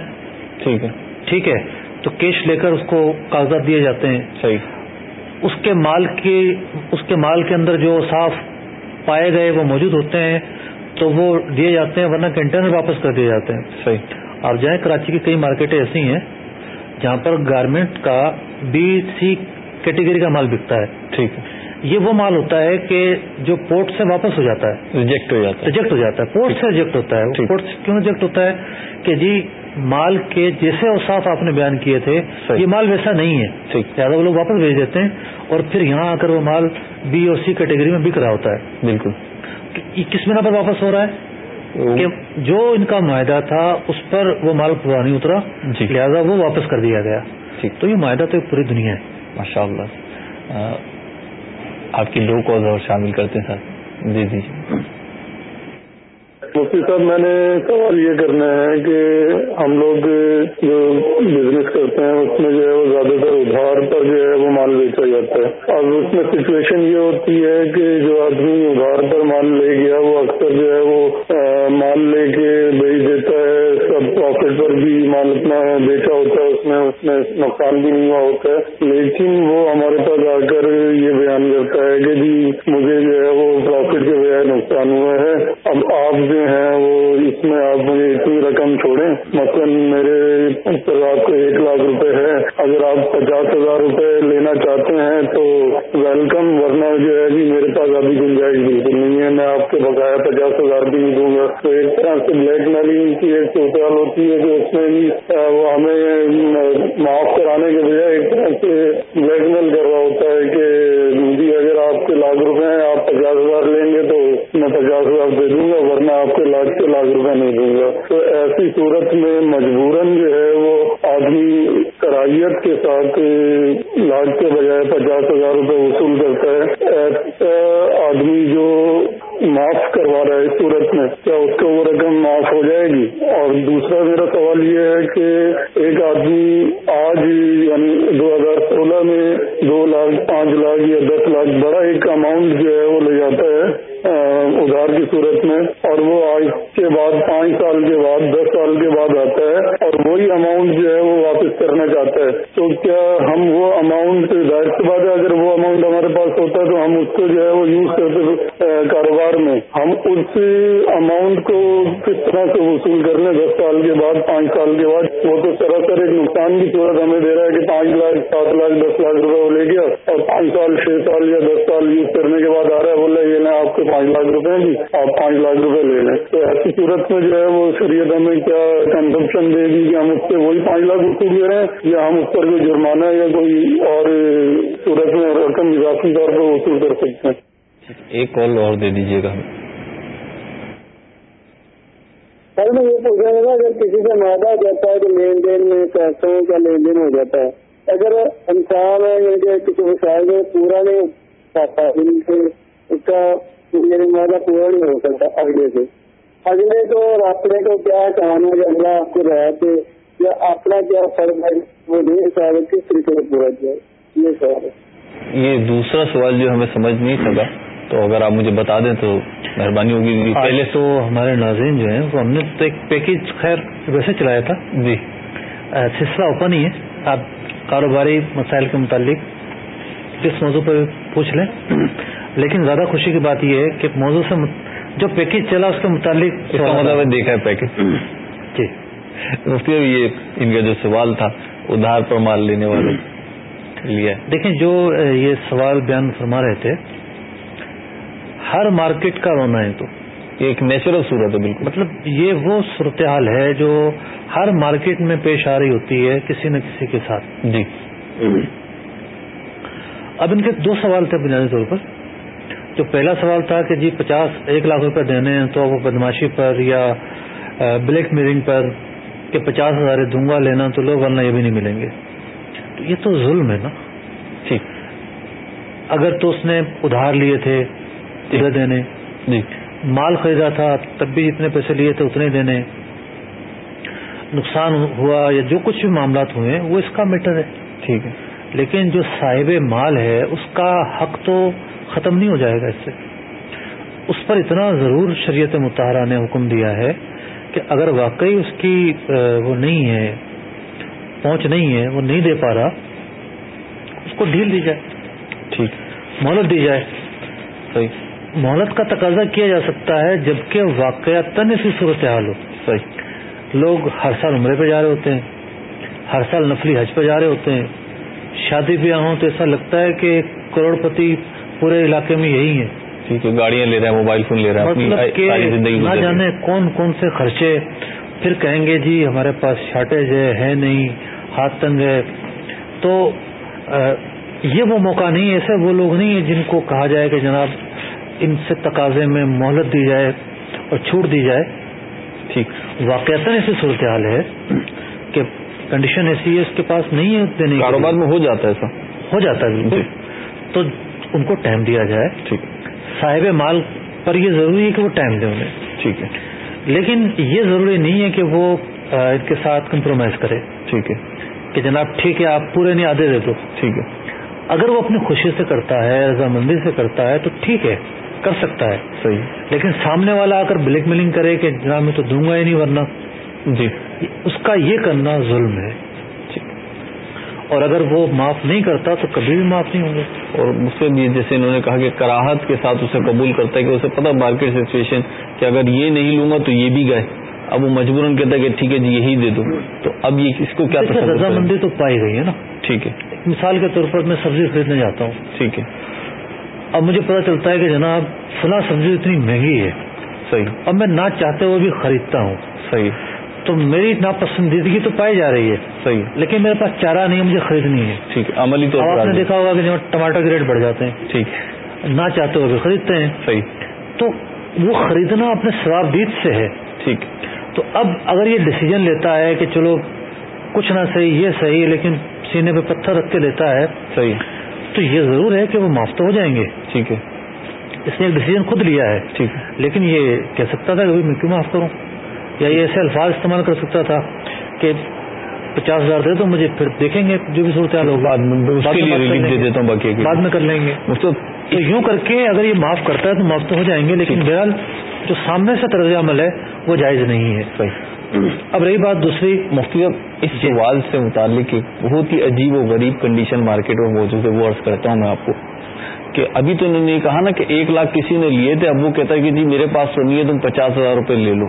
ٹھیک ہے۔ ٹھیک ہے۔ تو کیش لے کر اس کو کاغذات دیے جاتے ہیں۔ صحیح۔ اس کے مال کی اس کے مال کے اندر جو صاف پائے گئے وہ موجود ہوتے ہیں تو وہ دیے جاتے ہیں ورنہ کنٹینر واپس کر دیے جاتے ہیں۔ صحیح۔ آپ جائیں کراچی کی کئی مارکیٹیں ایسی ہیں جہاں پر گارمنٹ کا بی سی کیٹیگری کا مال بکتا ہے۔ ٹھیک۔ ہے یہ وہ مال ہوتا ہے کہ جو پورٹ سے واپس ہو جاتا ہے۔ ریجیکٹ ہو جاتا ہے۔ ریجیکٹ ہو جاتا ہے۔ پورٹ سے ریجیکٹ ہوتا ہے۔ پورٹ سے کیوں ریجیکٹ ہوتا ہے؟ کہ جی مال کے جیسے اوساف آپ نے بیان کیے تھے۔ یہ مال ویسا نہیں ہے۔ ٹھیک۔ زیادہ وہ لوگ واپس بھیج دیتے ہیں اور پھر یہاں آ کر وہ مال بی اور سی کیٹیگری میں بک رہا ہوتا ہے۔ بالکل۔ کس بنا پر واپس ہو رہا ہے؟ کہ جو ان کا معاہدہ تھا اس پر وہ مال پورا نہیں اترا۔ جی۔ لہذا وہ واپس کر دیا گیا۔ تو یہ معاہدہ تو ایک پوری دنیا ہے۔ ماشاء اللہ آپ کی دو کالز اور شامل کرتے ہیں، سر۔ دے دیجیے مفتی صاحب میں نے سوال یہ کرنا ہے کہ ہم لوگ جو بزنس کرتے ہیں، اس میں جو ہے وہ زیادہ تر ادھار پر جو ہے وہ مال بیچا جاتا ہے۔ اب اس میں سچویشن یہ ہوتی ہے کہ جو آدمی ادھار پر مال لے گیا، وہ اکثر جو ہے وہ مال لے کے بیچ دیتا ہے، سب پروفٹ پر بھی مال اپنا بیچا ہوتا ہے اس میں اس میں نقصان بھی نہیں ہوا ہوتا ہے۔ لیکن وہ ہمارے پاس آ کر یہ بیان کرتا ہے کہ جی مجھے جو ہے وہ پروفٹ کے بجائے نقصان ہوا ہے۔ اب آپ جو ہیں وہ اس میں آپ مجھے اتنی رقم چھوڑیں۔ مثلاً میرے اوپر آپ کو ایک لاکھ روپے ہے اگر آپ پچاس ہزار روپے لینا چاہتے ہیں تو ویلکم، ورنہ جو ہے جی میرے پاس ابھی گنجائش بالکل نہیں ہے۔ میں آپ کے بقایا پچاس ہزار بھی نہیں دوں گا۔ تو ایک طرح سے بلیک میلنگ کی ایک صورتحال ہوتی ہے کہ اس میں بھی وہ ہمیں معاف کرانے کے بجائے ایک طرح سے بلیک میل کر رہا ہوتا ہے کہ جی اگر آپ کے لاکھ روپے ہیں، آپ پچاس ہزار لیں گے تو میں پچاس ہزار دے دوں گا، ورنہ آپ کے لاکھ کے لاکھ روپے نہیں دوں گا۔ تو ایسی صورت میں مجبوراً جو ہے وہ آدمی کرائیت کے ساتھ لاکھ کے بجائے پچاس ہزار روپے وصول کرتا ہے۔ ایسا آدمی جو معاف کروا رہا ہے اس صورت میں، کیا اس کو وہ رقم معاف ہو جائے گی؟ اور دوسرا میرا سوال یہ ہے کہ ایک آدمی آج یعنی دو ہزار سولہ میں دو لاکھ، پانچ لاکھ یا دس لاکھ بڑا ایک اماؤنٹ جو ہے وہ لے جاتا ہے آ، ادھار کی صورت میں اور وہ آج کے بعد پانچ سال کے بعد دس سال کے بعد آتا ہے اور وہی اماؤنٹ جو ہے وہ واپس کرنا چاہتا ہے تو کیا ہم وہ اماؤنٹ ظاہر سی بات ہے اگر وہ اماؤنٹ ہمارے پاس ہوتا ہے تو ہم ہم اس کو جو ہے وہ یوز کرتے کاروبار میں ہم اس اماؤنٹ کو کس طرح سے وصول کر لیں دس سال کے بعد، پانچ سال کے بعد، وہ تو سراسر ایک نقصان کی صورت ہمیں دے رہا ہے کہ پانچ لاکھ، سات لاکھ، دس لاکھ روپے وہ لے گیا اور پانچ سال، چھ سال یا دس سال یوز کرنے کے بعد آ رہا ہے بولے یہ نا آپ کو پانچ لاکھ روپے جی آپ پانچ لاکھ روپے لے لیں۔ تو ایسی صورت میں جو ہے وہ شریعت ہمیں کیا کنزمپشن دے گی کہ ہم اس سے وہی پانچ لاکھ وصول لے رہے ہیں یا ہم اس پر کوئی جرمانہ یا کوئی اور صورت میں رقم اضافی طور پر وصول کر سکتے ہیں۔ ایک کال اور دے دیجیے گا سر میں یہ پوچھ رہا تھا اگر سے معاہدہ جاتا ہے تو لین دین میں پیسوں کا لین دین ہو جاتا ہے۔ اگر انسان ہے یعنی کہ کسی وسائل میں پورا نہیں پاتا اس کا یعنی معاہدہ پورا نہیں ہو سکتا اگلے سے۔ اگلے کو اور اپنے کو کیا کہانا ہے، اللہ آپ کو رہتے یا اپنا کیا فرق ہے، وہ نہیں حساب کس طریقے سے پورا کیا۔ یہ سوال ہے۔ یہ دوسرا سوال جو ہمیں سمجھ نہیں سکا۔ تو اگر آپ مجھے بتا دیں تو مہربانی ہوگی پہلے تو ہمارے ناظرین جو ہیں ہم نے تو ایک پیکج خیر ویسے چلایا تھا۔ جی۔ سلسلہ اوپن ہی ہے۔ آپ کاروباری مسائل کے متعلق کس موضوع پر پوچھ لیں۔ لیکن زیادہ خوشی کی بات یہ ہے کہ موضوع سے جو پیکج چلا اس کے متعلق اس کا مطلب دیکھا ہے پیکج جی۔ مفتی یہ ان کا جو سوال تھا ادھار پر مال لینے والے لیا دیکھیں جو یہ سوال بیان فرما رہے تھے ہر مارکیٹ کا رونا ہے تو۔ ایک نیچرل صورت ہے بالکل۔ مطلب یہ وہ صورتحال ہے جو ہر مارکیٹ میں پیش آ رہی ہوتی ہے کسی نہ کسی کے ساتھ۔ جی۔ اب ان کے دو سوال تھے بنیادی طور پر۔ جو پہلا سوال تھا کہ جی پچاس ایک لاکھ روپے دینے ہیں تو وہ بدماشی پر یا بلیک میلنگ پر کہ پچاس ہزار دوں گا لینا تو لوگ ورنہ یہ بھی نہیں ملیں گے۔ تو یہ تو ظلم ہے نا۔ ٹھیک اگر تو اس نے ادھار لیے تھے دینے۔ جی۔ مال خریدا تھا تب بھی جتنے پیسے لیے تھے اتنے دینے۔ نقصان ہوا یا جو کچھ بھی معاملات ہوئے وہ اس کا میٹر ہے۔ ٹھیک ہے۔ لیکن جو صاحب مال ہے اس کا حق تو ختم نہیں ہو جائے گا اس سے۔ اس پر اتنا ضرور شریعت متحرہ نے حکم دیا ہے کہ اگر واقعی اس کی وہ نہیں ہے پہنچ نہیں ہے وہ نہیں دے پا رہا اس کو ڈھیل دی جائے۔ ٹھیک۔ مہلت دی جائے۔ صحیح۔ مہلت کا تقاضا کیا جا سکتا ہے جبکہ واقعہ تن ایسی صورتحال ہو۔ صحیح۔ لوگ ہر سال عمرے پہ جا رہے ہوتے ہیں ہر سال نفلی حج پہ جا رہے ہوتے ہیں۔ شادی بیاہ ہوں تو ایسا لگتا ہے کہ کروڑ پتی پورے علاقے میں یہی ہیں۔ ٹھیک ہے گاڑیاں لے رہے ہیں موبائل فون لے رہے ہیں مطلب کہ نہ جانے کون کون سے خرچے۔ پھر کہیں گے جی ہمارے پاس شارٹیج ہے ہے نہیں ہاتھ تنگ ہے۔ تو یہ وہ موقع نہیں ایسے وہ لوگ نہیں ہیں جن کو کہا جائے کہ جناب ان سے تقاضے میں مہلت دی جائے اور چھوٹ دی جائے۔ ٹھیک۔ واقعات ایسی صورتحال ہے کہ کنڈیشن ایسی ہے اس کے پاس نہیں ہے دینے کاروبار میں ہو جاتا ہے ایسا۔ ہو جاتا ہے بالکل۔ تو ان کو ٹائم دیا جائے۔ ٹھیک۔ صاحب مال پر یہ ضروری ہے کہ وہ ٹائم دے انہیں۔ ٹھیک ہے۔ لیکن یہ ضروری نہیں ہے کہ وہ ان کے ساتھ کمپرومائز کرے۔ ٹھیک ہے۔ کہ جناب ٹھیک ہے آپ پورے نہیں آدھے دے دو۔ ٹھیک ہے۔ اگر وہ اپنی خوشی سے کرتا ہے رضامندی سے کرتا ہے تو ٹھیک ہے۔ کر سکتا ہے۔ صحیح۔ لیکن سامنے والا آ کر بلیک میلنگ کرے کہ جناب میں تو دوں گا ہی نہیں ورنہ۔ جی۔ اس کا یہ کرنا ظلم ہے۔ اور اگر وہ معاف نہیں کرتا تو کبھی بھی معاف نہیں ہوں گے۔ اور مجھ سے بھی جیسے انہوں نے کہا کہ کراہت کے ساتھ اسے قبول کرتا ہے کہ اسے پتا مارکیٹ سچویشن کہ اگر یہ نہیں لوں گا تو یہ بھی گئے۔ اب وہ مجبوراً کہتا ہے کہ ٹھیک ہے جی یہی دے دو تو اب یہ اس کو کیا رضامندی تو پائی گئی ہے نا۔ ٹھیک ہے۔ مثال کے طور پر میں سبزی خریدنے جاتا ہوں۔ ٹھیک ہے۔ اب مجھے پتا چلتا ہے کہ جناب فلاں سبزی اتنی مہنگی ہے۔ صحیح۔ اب میں نہ چاہتے ہوئے بھی خریدتا ہوں۔ صحیح۔ تو میری ناپسندیدگی تو پائی جا رہی ہے۔ صحیح۔ لیکن میرے پاس چارہ نہیں ہے مجھے خریدنی ہے۔ ٹھیک ہے عملی طور پر آپ نے دیکھا ہوگا کہ ٹماٹر کے ریٹ بڑھ جاتے ہیں۔ ٹھیک۔ نہ چاہتے ہوئے بھی خریدتے ہیں۔ صحیح۔ تو وہ خریدنا اپنے ثوابدید سے ہے۔ ٹھیک۔ تو اب اگر یہ ڈیسیجن لیتا ہے کہ چلو کچھ نہ صحیح یہ صحیح لیکن سینے پہ پتھر رکھ کے لیتا ہے۔ صحیح۔ تو یہ ضرور ہے کہ وہ معاف تو ہو جائیں گے۔ ٹھیک ہے۔ اس نے ایک ڈیسیجن خود لیا ہے۔ ٹھیک ہے۔ لیکن یہ کہہ سکتا تھا کہ میں کیوں معاف کروں؟ یا یہ ایسے الفاظ استعمال کر سکتا تھا کہ پچاس ہزار دے دو مجھے پھر دیکھیں گے جو بھی صورتحال ہوگا بعد میں کر لیں گے۔ تو یوں کر کے اگر یہ معاف کرتا ہے تو معاف تو ہو جائیں گے لیکن بہرحال جو سامنے سے طرز عمل ہے وہ جائز نہیں ہے۔ صحیح۔ اب رہی بات دوسری مفتی اس سوال سے متعلق بہت ہی عجیب و غریب کنڈیشن مارکیٹ میں موجود ہے وہ عرض کرتا ہوں میں آپ کو کہ ابھی تو انہوں نے کہا نا کہ ایک لاکھ کسی نے لیے تھے اب وہ کہتا ہے کہ جی میرے پاس تو نہیں ہے تم پچاس ہزار روپے لے لو۔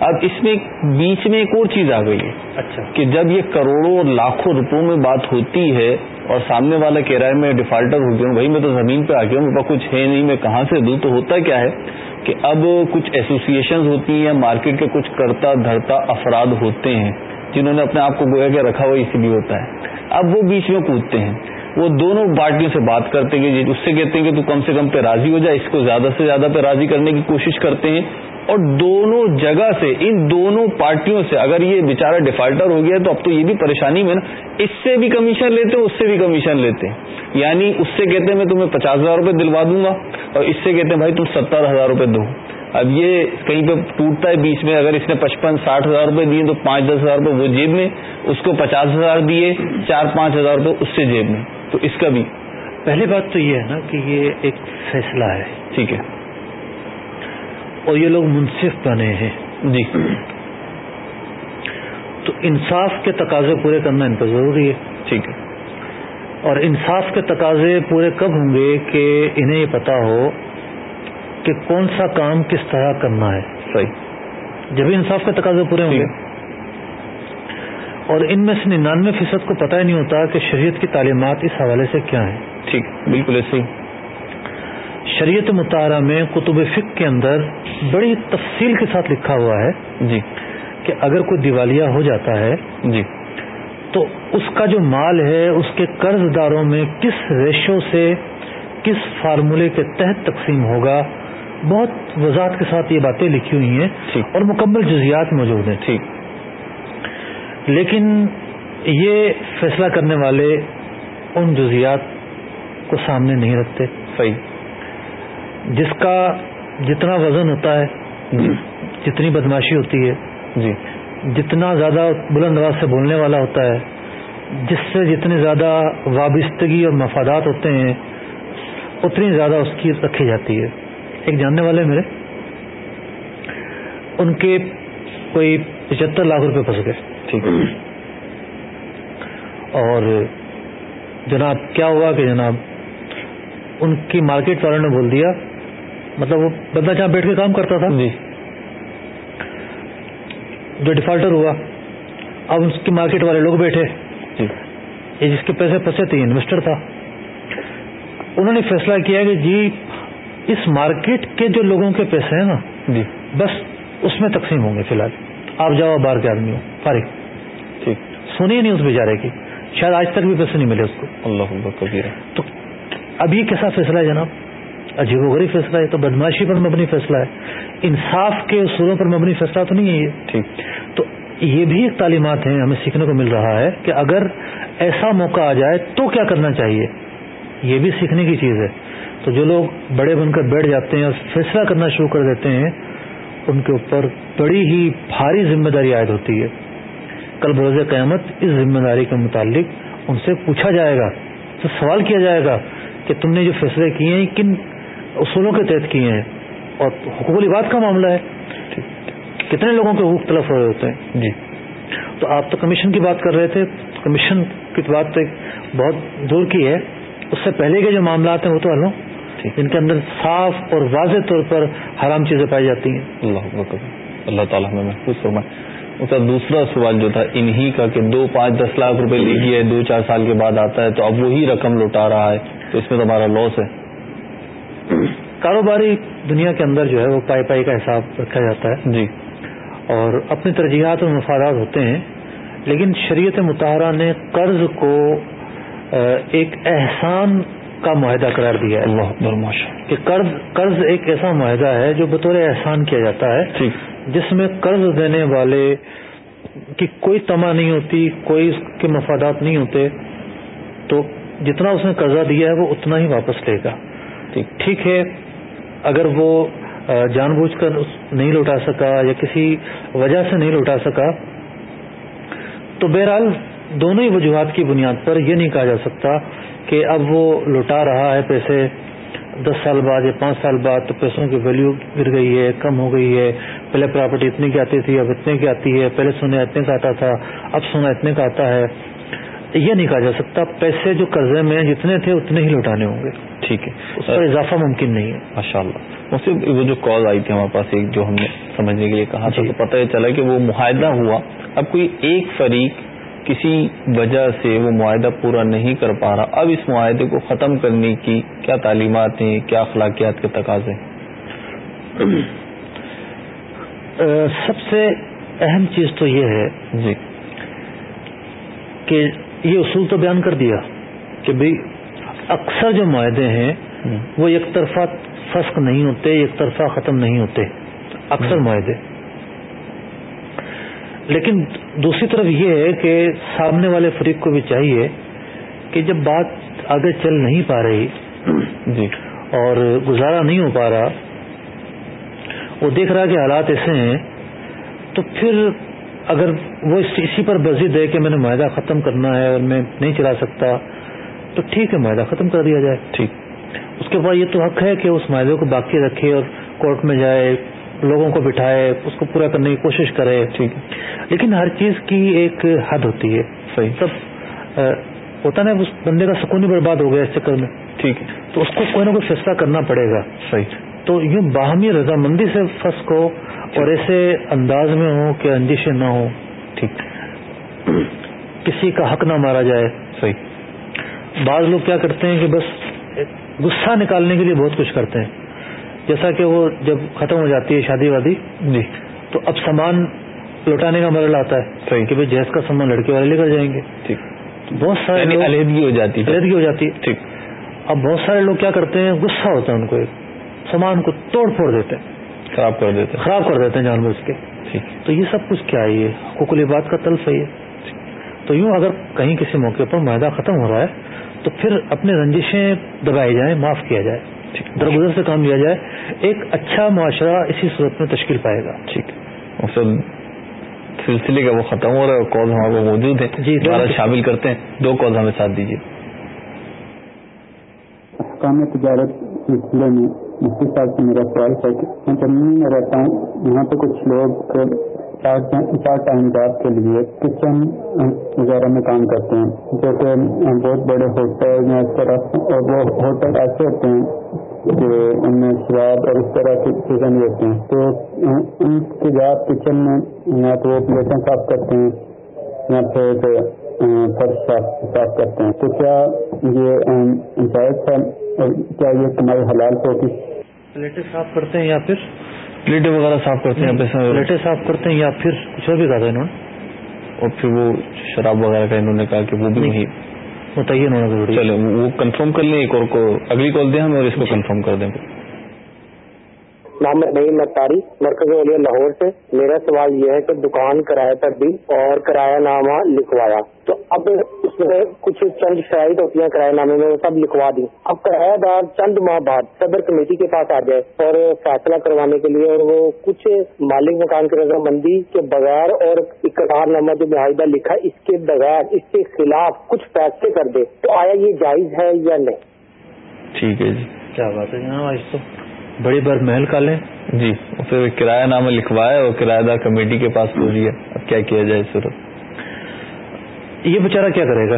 اب اس میں بیچ میں ایک اور چیز آ گئی ہے اچھا۔ کہ جب یہ کروڑوں اور لاکھوں روپوں میں بات ہوتی ہے اور سامنے والا کہہ رہا ہے میں ڈیفالٹر ہو گیا ہوں بھائی میں تو زمین پہ آ گیا ہوں میرے پاس کچھ ہے نہیں میں کہاں سے دوں؟ تو ہوتا کیا ہے؟ کہ اب کچھ ایسوسیشن ہوتی ہیں مارکیٹ کے کچھ کرتا دھرتا افراد ہوتے ہیں جنہوں نے اپنے آپ کو گویا کہ رکھا ہوا اسی لیے ہوتا ہے۔ اب وہ بیچ میں کودتے ہیں۔ وہ دونوں پارٹیوں سے بات کرتے ہیں اس سے کہتے ہیں کہ تو کم سے کم پہ راضی ہو جائے اس کو زیادہ سے زیادہ پہ راضی کرنے کی کوشش کرتے ہیں۔ اور دونوں جگہ سے ان دونوں پارٹیوں سے اگر یہ بیچارہ ڈیفالٹر ہو گیا تو اب تو یہ بھی پریشانی میں نا۔ اس سے بھی کمیشن لیتے ہیں اس سے بھی کمیشن لیتے ہیں۔ یعنی اس سے کہتے ہیں میں تمہیں پچاس ہزار روپے دلوا دوں گا اور اس سے کہتے ہیں بھائی تم ستر ہزار روپے دو۔ اب یہ کہیں پہ ٹوٹتا ہے بیچ میں اگر اس نے پچپن ساٹھ ہزار روپے دیے تو پانچ دس ہزار روپے وہ جیب میں اس کو پچاس ہزار دیے چار پانچ ہزار روپے اس سے جیب میں۔ تو اس کا بھی۔ پہلی بات تو یہ ہے نا کہ یہ ایک فیصلہ ہے۔ ٹھیک ہے۔ اور یہ لوگ منصف بنے ہیں۔ جی۔ تو انصاف کے تقاضے پورے کرنا ان پر ضروری ہے۔ ٹھیک ہے۔ اور انصاف کے تقاضے پورے کب ہوں گے کہ انہیں یہ پتا ہو کہ کون سا کام کس طرح کرنا ہے۔ صحیح۔ جب انصاف کے تقاضے پورے ہوں گے۔ اور ان میں سے ننانوے فیصد کو پتہ ہی نہیں ہوتا کہ شریعت کی تعلیمات اس حوالے سے کیا ہیں۔ ٹھیک بالکل ایسے ہی۔ شریعت مطالعہ میں کتب فک کے اندر بڑی تفصیل کے ساتھ لکھا ہوا ہے جی۔ کہ اگر کوئی دیوالیہ ہو جاتا ہے جی۔ تو اس کا جو مال ہے اس کے قرض داروں میں کس ریشو سے کس فارمولے کے تحت تقسیم ہوگا؟ بہت وضاحت کے ساتھ یہ باتیں لکھی ہوئی ہیں ٹھیک اور مکمل جزیات موجود ہیں۔ ٹھیک لیکن یہ فیصلہ کرنے والے ان جزیات کو سامنے نہیں رکھتے۔ صحیح۔ جس کا جتنا وزن ہوتا ہے جتنی بدماشی ہوتی ہے جی۔ جتنا زیادہ بلند آواز سے بولنے والا ہوتا ہے جس سے جتنی زیادہ وابستگی اور مفادات ہوتے ہیں اتنی زیادہ اس کی رکھی جاتی ہے۔ ایک جاننے والے میرے ان کے کوئی پچہتر لاکھ روپے پھنس گئے۔ ٹھیک۔ اور جناب کیا ہوا کہ جناب ان کی مارکیٹ والوں نے بول دیا مطلب وہ بندہ جہاں بیٹھ کے کام کرتا تھا جی۔ جو ڈیفالٹر ہوا اب اس کی مارکیٹ والے لوگ بیٹھے۔ جی۔ یہ جس کے پیسے پھنسے تھے انویسٹر تھا۔ انہوں نے فیصلہ کیا کہ جی اس مارکیٹ کے جو لوگوں کے پیسے ہیں نا جی۔ بس اس میں تقسیم ہوں گے فی الحال۔ آپ جاؤ باہر کے آدمی ہو فارغ۔ ٹھیک سنی ہی نہیں اس بیچارے کی۔ شاید آج تک بھی پیسے نہیں ملے اس کو۔ اللہ تو اب یہ کیسا فیصلہ ہے جناب؟ عجیب و غریب فیصلہ ہے تو بدماشی پر مبنی فیصلہ ہے۔ انصاف کے اصولوں پر مبنی فیصلہ تو نہیں ہے یہ۔ تو یہ بھی ایک تعلیمات ہیں ہمیں سیکھنے کو مل رہا ہے کہ اگر ایسا موقع آ جائے تو کیا کرنا چاہیے؟ یہ بھی سیکھنے کی چیز ہے۔ تو جو لوگ بڑے بن کر بیٹھ جاتے ہیں اور فیصلہ کرنا شروع کر دیتے ہیں ان کے اوپر بڑی ہی بھاری ذمہ داری عائد ہوتی ہے۔ کل بروز قیامت اس ذمہ داری کے متعلق ان سے پوچھا جائے گا تو سوال کیا جائے گا کہ تم نے جو فیصلے کیے ہیں کن اصولوں کے تحت کیے ہیں اور حقوق العباد کا معاملہ ہے۔ کتنے لوگوں کے حقوق تلف ہو رہے ہوتے ہیں؟ جی۔ تو آپ تو کمیشن کی بات کر رہے تھے۔ کمیشن کی بات تو بہت دور کی ہے۔ اس سے پہلے کے جو معاملات ہیں وہ تو ہلو ان کے اندر صاف اور واضح طور پر حرام چیزیں پائی جاتی ہیں۔ اللہ اللہ تعالیٰ ہمیں محفوظ فرمائے۔ اس کا دوسرا سوال جو تھا انہی کا کہ دو پانچ دس لاکھ روپے ہے دو چار سال کے بعد آتا ہے تو اب وہی رقم لوٹا رہا ہے۔ تو اس میں تو ہمارا لاس ہے۔ کاروباری دنیا کے اندر جو ہے وہ پائی پائی کا حساب رکھا جاتا ہے جی۔ اور اپنی ترجیحات اور مفادات ہوتے ہیں لیکن شریعت مطالعہ نے قرض کو ایک احسان کا معاہدہ قرار دیا ہے۔ اللہ کہ قرض قرض ایک ایسا معاہدہ ہے جو بطور احسان کیا جاتا ہے ٹھیک جس میں قرض دینے والے کی کوئی تما نہیں ہوتی کوئی اس کے مفادات نہیں ہوتے تو جتنا اس نے قرضہ دیا ہے وہ اتنا ہی واپس لے گا۔ ٹھیک۔ ہے، اگر وہ جان بوجھ کر نہیں لوٹا سکا یا کسی وجہ سے نہیں لوٹا سکا، تو بہرحال دونوں ہی وجوہات کی بنیاد پر یہ نہیں کہا جا سکتا کہ اب وہ لوٹا رہا ہے، پیسے دس سال بعد یا پانچ سال بعد تو پیسوں کی ویلیو گر گئی ہے، کم ہو گئی ہے۔ پہلے پراپرٹی اتنے کی آتی تھی، اب اتنے کی آتی ہے۔ پہلے سونا اتنے کا آتا تھا، اب سونا اتنے کا آتا ہے۔ یہ نہیں کہا جا سکتا پیسے جو قرضے میں جتنے تھے اتنے ہی لوٹانے ہوں گے۔ ٹھیک ہے۔ اس پر اضافہ ممکن نہیں ہے۔ ماشاء اللہ وہ جو کال آئی تھی ہمارے پاس ایک جو ہم نے سمجھنے کے لیے کہا تھا جی۔ تو پتہ یہ چلا کہ وہ معاہدہ ہوا۔ اب کوئی ایک فریق کسی وجہ سے وہ معاہدہ پورا نہیں کر پا رہا۔ اب اس معاہدے کو ختم کرنے کی کیا تعلیمات ہیں کیا اخلاقیات کے تقاضے سب سے اہم چیز تو یہ ہے جی۔ کہ یہ اصول تو بیان کر دیا کہ بھئی اکثر جو معاہدے ہیں وہ ایک طرفہ فسق نہیں ہوتے ایک طرفہ ختم نہیں ہوتے اکثر معاہدے۔ لیکن دوسری طرف یہ ہے کہ سامنے والے فریق کو بھی چاہیے کہ جب بات آگے چل نہیں پا رہی [COUGHS] جی۔ اور گزارا نہیں ہو پا رہا وہ دیکھ رہا کہ حالات ایسے ہیں تو پھر اگر وہ اسی پر بزد ہے کہ میں نے معاہدہ ختم کرنا ہے اور میں نہیں چلا سکتا تو ٹھیک ہے معاہدہ ختم کر دیا جائے۔ ٹھیک۔ اس کے بعد یہ تو حق ہے کہ اس معاہدے کو باقی رکھے اور کورٹ میں جائے لوگوں کو بٹھائے اس کو پورا کرنے کی کوشش کرے۔ ٹھیک۔ لیکن ہر چیز کی ایک حد ہوتی ہے۔ صحیح۔ سب ہوتا نا اس بندے کا سکون ہی برباد ہو گیا اس چکر میں۔ ٹھیک ہے۔ تو اس کو کوئی نہ کوئی فیصلہ کرنا پڑے گا۔ صحیح۔ تو یوں باہمی رضامندی سے فس کو اور ایسے انداز میں ہو کہ اندیشیں نہ ہو ٹھیک۔ کسی کا حق نہ مارا جائے۔ صحیح۔ بعض لوگ کیا کرتے ہیں کہ بس غصہ نکالنے کے لیے بہت کچھ کرتے ہیں۔ جیسا کہ وہ جب ختم ہو جاتی ہے شادی وادی جی۔ تو اب سامان لوٹانے کا مرحلہ آتا ہے صحیح۔ کہ بھائی جہیز کا سامان لڑکے والے لے کر جائیں گے۔ ٹھیک۔ بہت سارے یعنی علیحدگی ہو جاتی ہے۔ علیحدگی ہو جاتی۔ ہے ٹھیک۔ اب بہت سارے لوگ کیا کرتے ہیں غصہ ہوتا ہے ان کو ایک۔ سامان کو توڑ پھوڑ دیتے ہیں۔ خراب کر دیتے خراب کر دیتے ہیں جان بوجھ کے۔ تو یہ سب کچھ کیا ہے؟ یہ حقوق العباد کا تلف ہے یہ۔ تو یوں اگر کہیں کسی موقع پر معاہدہ ختم ہو رہا ہے تو پھر اپنے رنجشیں دبائی جائیں معاف کیا جائے۔ درگزر سے کام لیا جائے۔ ایک اچھا معاشرہ اسی صورت میں تشکیل پائے گا۔ ٹھیک۔ سر سلسلے کا وہ ختم ہو رہا ہے کال ہمارے کو موجود ہیں۔ جی، دوبارہ شامل کرتے ہیں۔ دو کال ہمیں ساتھ دیجیے۔ تجارت سلسلے میں مفتی صاحب سے میرا سوال ہے کہ میں تمہیں میں رہتا ہوں، یہاں پہ کچھ لوگ چار ٹائم جاب کے لیے کچن وغیرہ میں کام کرتے ہیں۔ جیسے بہت بڑے ہوٹل میں اس طرح اور وہ ہوٹل ایسے ہوتے ہیں کہ ان میں شراب اور اس طرح کی چیزیں بھی ہوتے ہیں۔ تو ان کی جاب کچن میں یا تو وہ پلیٹیں صاف کرتے ہیں، یا پھر فرش صاف کرتے ہیں۔ تو کیا یہ جائز ہے کیا یہ تمہاری حلال ہوگی پلیٹیں صاف کرتے ہیں یا پھر؟ پلیٹیں وغیرہ صاف کرتے ہیں پلیٹیں صاف کرتے ہیں یا پھر کچھ اور بھی کہا تھا انہوں نے؟ اور پھر وہ شراب وغیرہ کا انہوں نے کہا کہ وہ بھی وہی۔ متعین ہونا ضروری چلے وہ کنفرم کر لیں ایک اور کو اگلی کال دیں ہمیں اور اس کو کنفرم کر دیں۔ محمد نعیم متاری مرکز اولیا لاہور سے۔ میرا سوال یہ ہے کہ دکان کرایہ پر دی اور کرایہ نامہ لکھوایا۔ تو اب اس میں کچھ چند شرائط ہوتی ہیں کرایہ نامے میں وہ سب لکھوا دی اب کرایہ دار چند ماہ بعد صدر کمیٹی کے پاس آ جائے اور فیصلہ کروانے کے لیے اور وہ کچھ مالک مکان کی رضامندی کے بغیر اور اقرار نامہ جو معاہدہ لکھا اس کے بغیر اس کے خلاف کچھ فیصلے کر دے۔ تو آیا یہ جائز ہے یا نہیں؟ ٹھیک ہے جی۔ کیا بات ہے جناب آج تو؟ بڑی بر محل کا لیں۔ جی پھر کرایہ نامہ لکھوایا اور کرایہ دار کمیٹی کے پاس پہنچ گیا اب کیا کیا جائے صورت یہ بیچارہ کیا کرے گا؟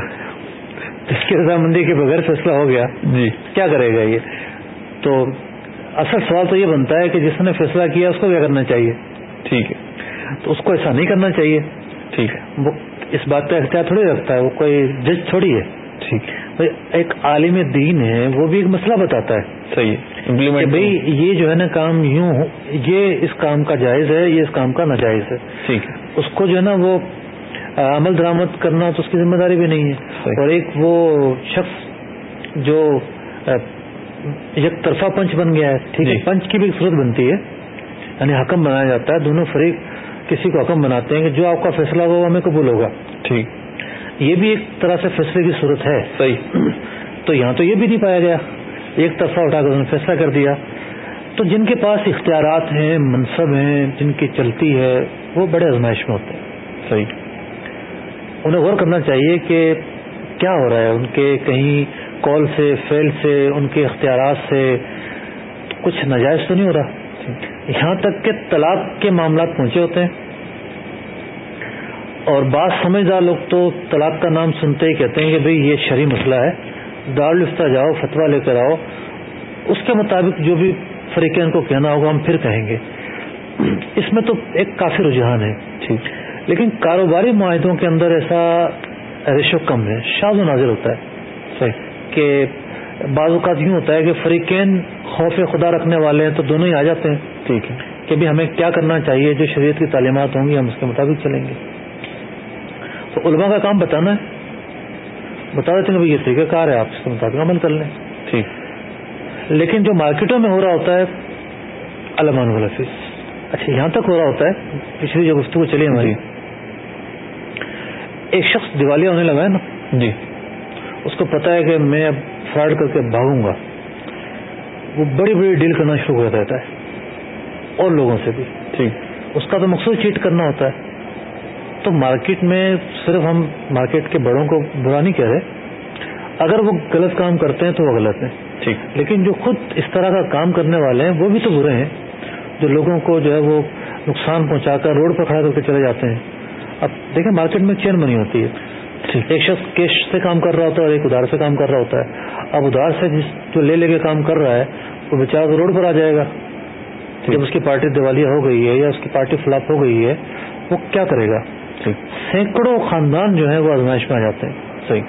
اس کی رضامندی کے بغیر فیصلہ ہو گیا۔ جی۔ کیا کرے گا یہ؟ تو اصل سوال تو یہ بنتا ہے کہ جس نے فیصلہ کیا اس کو کیا کرنا چاہیے؟ ٹھیک ہے۔ تو اس کو ایسا نہیں کرنا چاہیے۔ ٹھیک ہے۔ وہ اس بات کا اختیار تھوڑی رکھتا ہے وہ کوئی جج تھوڑی ہے۔ ٹھیک۔ ایک عالم دین ہے وہ بھی ایک مسئلہ بتاتا ہے۔ صحیح امپلیمنٹ بھائی یہ جو ہے نا کام یوں یہ اس کام کا جائز ہے یہ اس کام کا ناجائز ہے۔ ٹھیک ہے۔ اس کو جو ہے نا وہ عمل درامد کرنا تو اس کی ذمہ داری بھی نہیں ہے۔ اور ایک وہ شخص جو یک طرفہ پنچ بن گیا ہے ٹھیک ہے جی۔ پنچ کی بھی ایک صورت بنتی ہے یعنی حکم بنایا جاتا ہے دونوں فریق کسی کو حکم بناتے ہیں کہ جو آپ کا فیصلہ ہوگا وہ ہمیں قبول ہوگا۔ ٹھیک۔ یہ بھی ایک طرح سے فیصلے کی صورت ہے۔ صحیح۔ تو یہاں تو یہ بھی نہیں پایا گیا۔ ایک طرفہ اٹھا کر انہوں نے فیصلہ کر دیا۔ تو جن کے پاس اختیارات ہیں منصب ہیں جن کی چلتی ہے وہ بڑے آزمائش میں ہوتے ہیں۔ صحیح۔ انہیں غور کرنا چاہیے کہ کیا ہو رہا ہے۔ ان کے کہیں کال سے فیل سے ان کے اختیارات سے کچھ ناجائز تو نہیں ہو رہا؟ یہاں تک کہ طلاق کے معاملات پہنچے ہوتے ہیں۔ اور بعض سمجھدار لوگ تو طلاق کا نام سنتے ہی کہتے ہیں کہ بھئی یہ شرعی مسئلہ ہے دارالفتہ جاؤ فتویٰ لے کر آؤ۔ اس کے مطابق جو بھی فریقین کو کہنا ہوگا ہم پھر کہیں گے۔ اس میں تو ایک کافی رجحان ہے۔ ٹھیک لیکن کاروباری معاہدوں کے اندر ایسا ریشو کم ہے۔ شاز و نازر ہوتا ہے۔ صحیح۔ کہ بعض اوقات یوں ہوتا ہے کہ فریقین خوف خدا رکھنے والے ہیں تو دونوں ہی آ جاتے ہیں۔ ٹھیک ہے۔ کہ بھی ہمیں کیا کرنا چاہیے؟ جو شریعت کی تعلیمات ہوں گی ہم اس کے مطابق چلیں گے۔ تو علماء کا کام بتانا ہے۔ بتا دیتے ہیں یہ طریقہ کار ہے آپ اس کے مطابق عمل کر لیں۔ ٹھیک۔ لیکن جو مارکیٹوں میں ہو رہا ہوتا ہے علمان الفیظ اچھا یہاں تک ہو رہا ہوتا ہے پچھلی جو گفتگو چلی ہماری۔ ایک شخص دیوالیہ ہونے لگا ہے نا؟ جی۔ اس کو پتا ہے کہ میں اب فراڈ کر کے بھاگوں گا۔ وہ بڑی بڑی ڈیل کرنا شروع ہو جاتا ہے اور لوگوں سے بھی۔ ٹھیک۔ اس کا تو مقصود چیٹ کرنا ہوتا ہے۔ تو مارکیٹ میں صرف ہم مارکیٹ کے بڑوں کو برا نہیں کہہ رہے۔ اگر وہ غلط کام کرتے ہیں تو وہ غلط ہیں۔ ٹھیک۔ لیکن جو خود اس طرح کا کام کرنے والے ہیں وہ بھی تو برے ہیں۔ جو لوگوں کو جو ہے وہ نقصان پہنچا کر روڈ پر کھڑا کر کے چلے جاتے ہیں۔ اب دیکھیں مارکیٹ میں چین بنی ہوتی ہے۔ ایک شخص کیش سے کام کر رہا ہوتا ہے اور ایک ادار سے کام کر رہا ہوتا ہے۔ اب ادار سے جس جو لے لے کے کام کر رہا ہے وہ بےچارا تو روڈ پر آ جائے گا۔ جب اس کی پارٹی دیوالیہ ہو گئی ہے یا اس کی پارٹی فلاپ ہو گئی ہے وہ کیا کرے گا؟ سینکڑوں خاندان جو ہے وہ آزمائش میں آ جاتے ہیں. صحیح.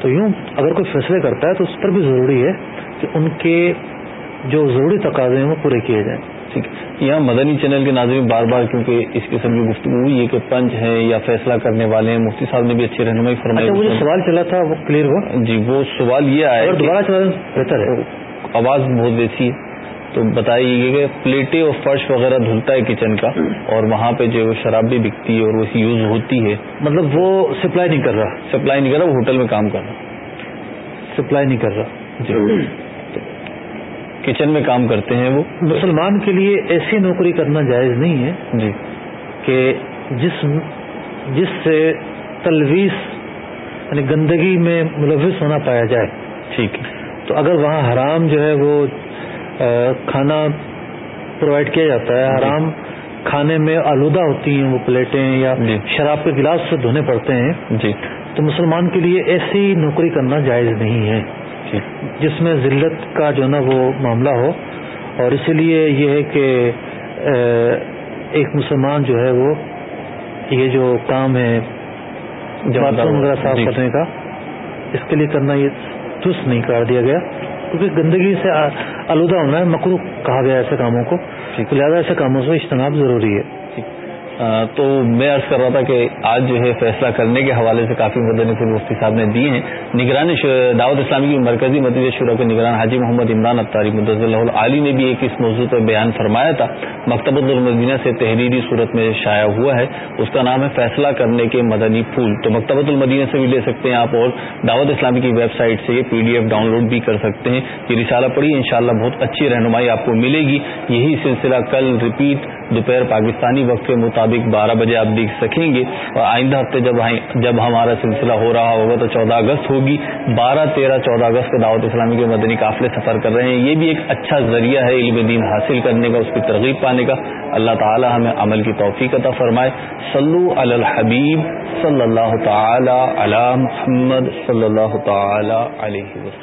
تو یوں اگر کوئی فیصلے کرتا ہے تو اس پر بھی ضروری ہے کہ ان کے جو ضروری تقاضے ہیں وہ پورے کیے جائیں. ٹھیک. یہاں مدنی چینل کے ناظرین بار بار کیونکہ اس قسم کی گفتگو ہوئی ہے کہ پنچ ہیں یا فیصلہ کرنے والے ہیں مفتی صاحب نے بھی اچھی رہنمائی فرمائی. اچھا وہ جو سوال چلا تھا وہ کلیئر ہوا؟ جی وہ سوال یہ آیا دوبارہ چلا بہتر ہے. آواز بہت ویسی ہے۔ تو بتائیے کہ پلیٹیں اور فرش وغیرہ دھلتا ہے کچن کا اور وہاں پہ جو شراب بھی بکتی ہے اور وہ یوز ہوتی ہے۔ مطلب وہ سپلائی نہیں کر رہا۔ سپلائی نہیں کر رہا وہ ہوٹل میں کام کر رہا۔ سپلائی نہیں کر رہا۔ جی۔ کچن میں کام کرتے ہیں وہ۔ مسلمان کے لیے ایسی نوکری کرنا جائز نہیں ہے جی۔ کہ جس جس سے تلویز یعنی گندگی میں ملوث ہونا پایا جائے۔ ٹھیک۔ تو اگر وہاں حرام جو ہے وہ کھانا پرووائڈ کیا جاتا ہے۔ حرام کھانے میں آلودہ ہوتی ہیں وہ پلیٹیں یا جی۔ شراب کے گلاس سے دھونے پڑتے ہیں۔ جی۔ تو مسلمان کے لیے ایسی نوکری کرنا جائز نہیں ہے۔ جس میں ذلت کا جو نا وہ معاملہ ہو۔ اور اسی لیے یہ ہے کہ ایک مسلمان جو ہے وہ یہ جو کام ہے وغیرہ صاف کرنے کا اس کے لیے کرنا یہ چست نہیں کر دیا گیا۔ کیونکہ گندگی سے آلودہ ہونا ہے مکرو کہا گیا ایسے کاموں کو لہٰذا ایسے کاموں سے اجتناب ضروری ہے۔ تو میں عرض کر رہا تھا کہ آج جو ہے فیصلہ کرنے کے حوالے سے کافی مدنی پھول مفتی صاحب نے دیے ہیں۔ نگران دعوت اسلامی کی مرکزی مدد شورا کے نگران حاجی محمد عمران ابتاری مدض اللہ علی نے بھی ایک اس موضوع پر بیان فرمایا تھا۔ مکتب المدینہ سے تحریری صورت میں شائع ہوا ہے۔ اس کا نام ہے فیصلہ کرنے کے مدنی پھول۔ تو مکتبۃ المدینہ سے بھی لے سکتے ہیں آپ اور دعوت اسلامی کی ویب سائٹ سے یہ P D F download بھی کر سکتے ہیں۔ یہ رسالہ پڑھی ان بہت اچھی رہنمائی آپ کو ملے گی۔ یہی سلسلہ کل ریپیٹ دوپہر پاکستانی وقت کے مطابق بارہ بجے آپ دیکھ سکیں گے اور آئندہ ہفتے جب جب ہمارا سلسلہ ہو رہا ہوگا تو چودہ اگست ہوگی۔ بارہ تیرہ چودہ اگست کو دعوت اسلامی کے مدنی قافلے سفر کر رہے ہیں۔ یہ بھی ایک اچھا ذریعہ ہے علم دین حاصل کرنے کا، اس کی ترغیب پانے کا۔ اللہ تعالی ہمیں عمل کی توفیق عطا فرمائے۔ صلو علی الحبیب صلی اللہ تعالی علی محمد صلی اللہ تعالی علیہ وسلم۔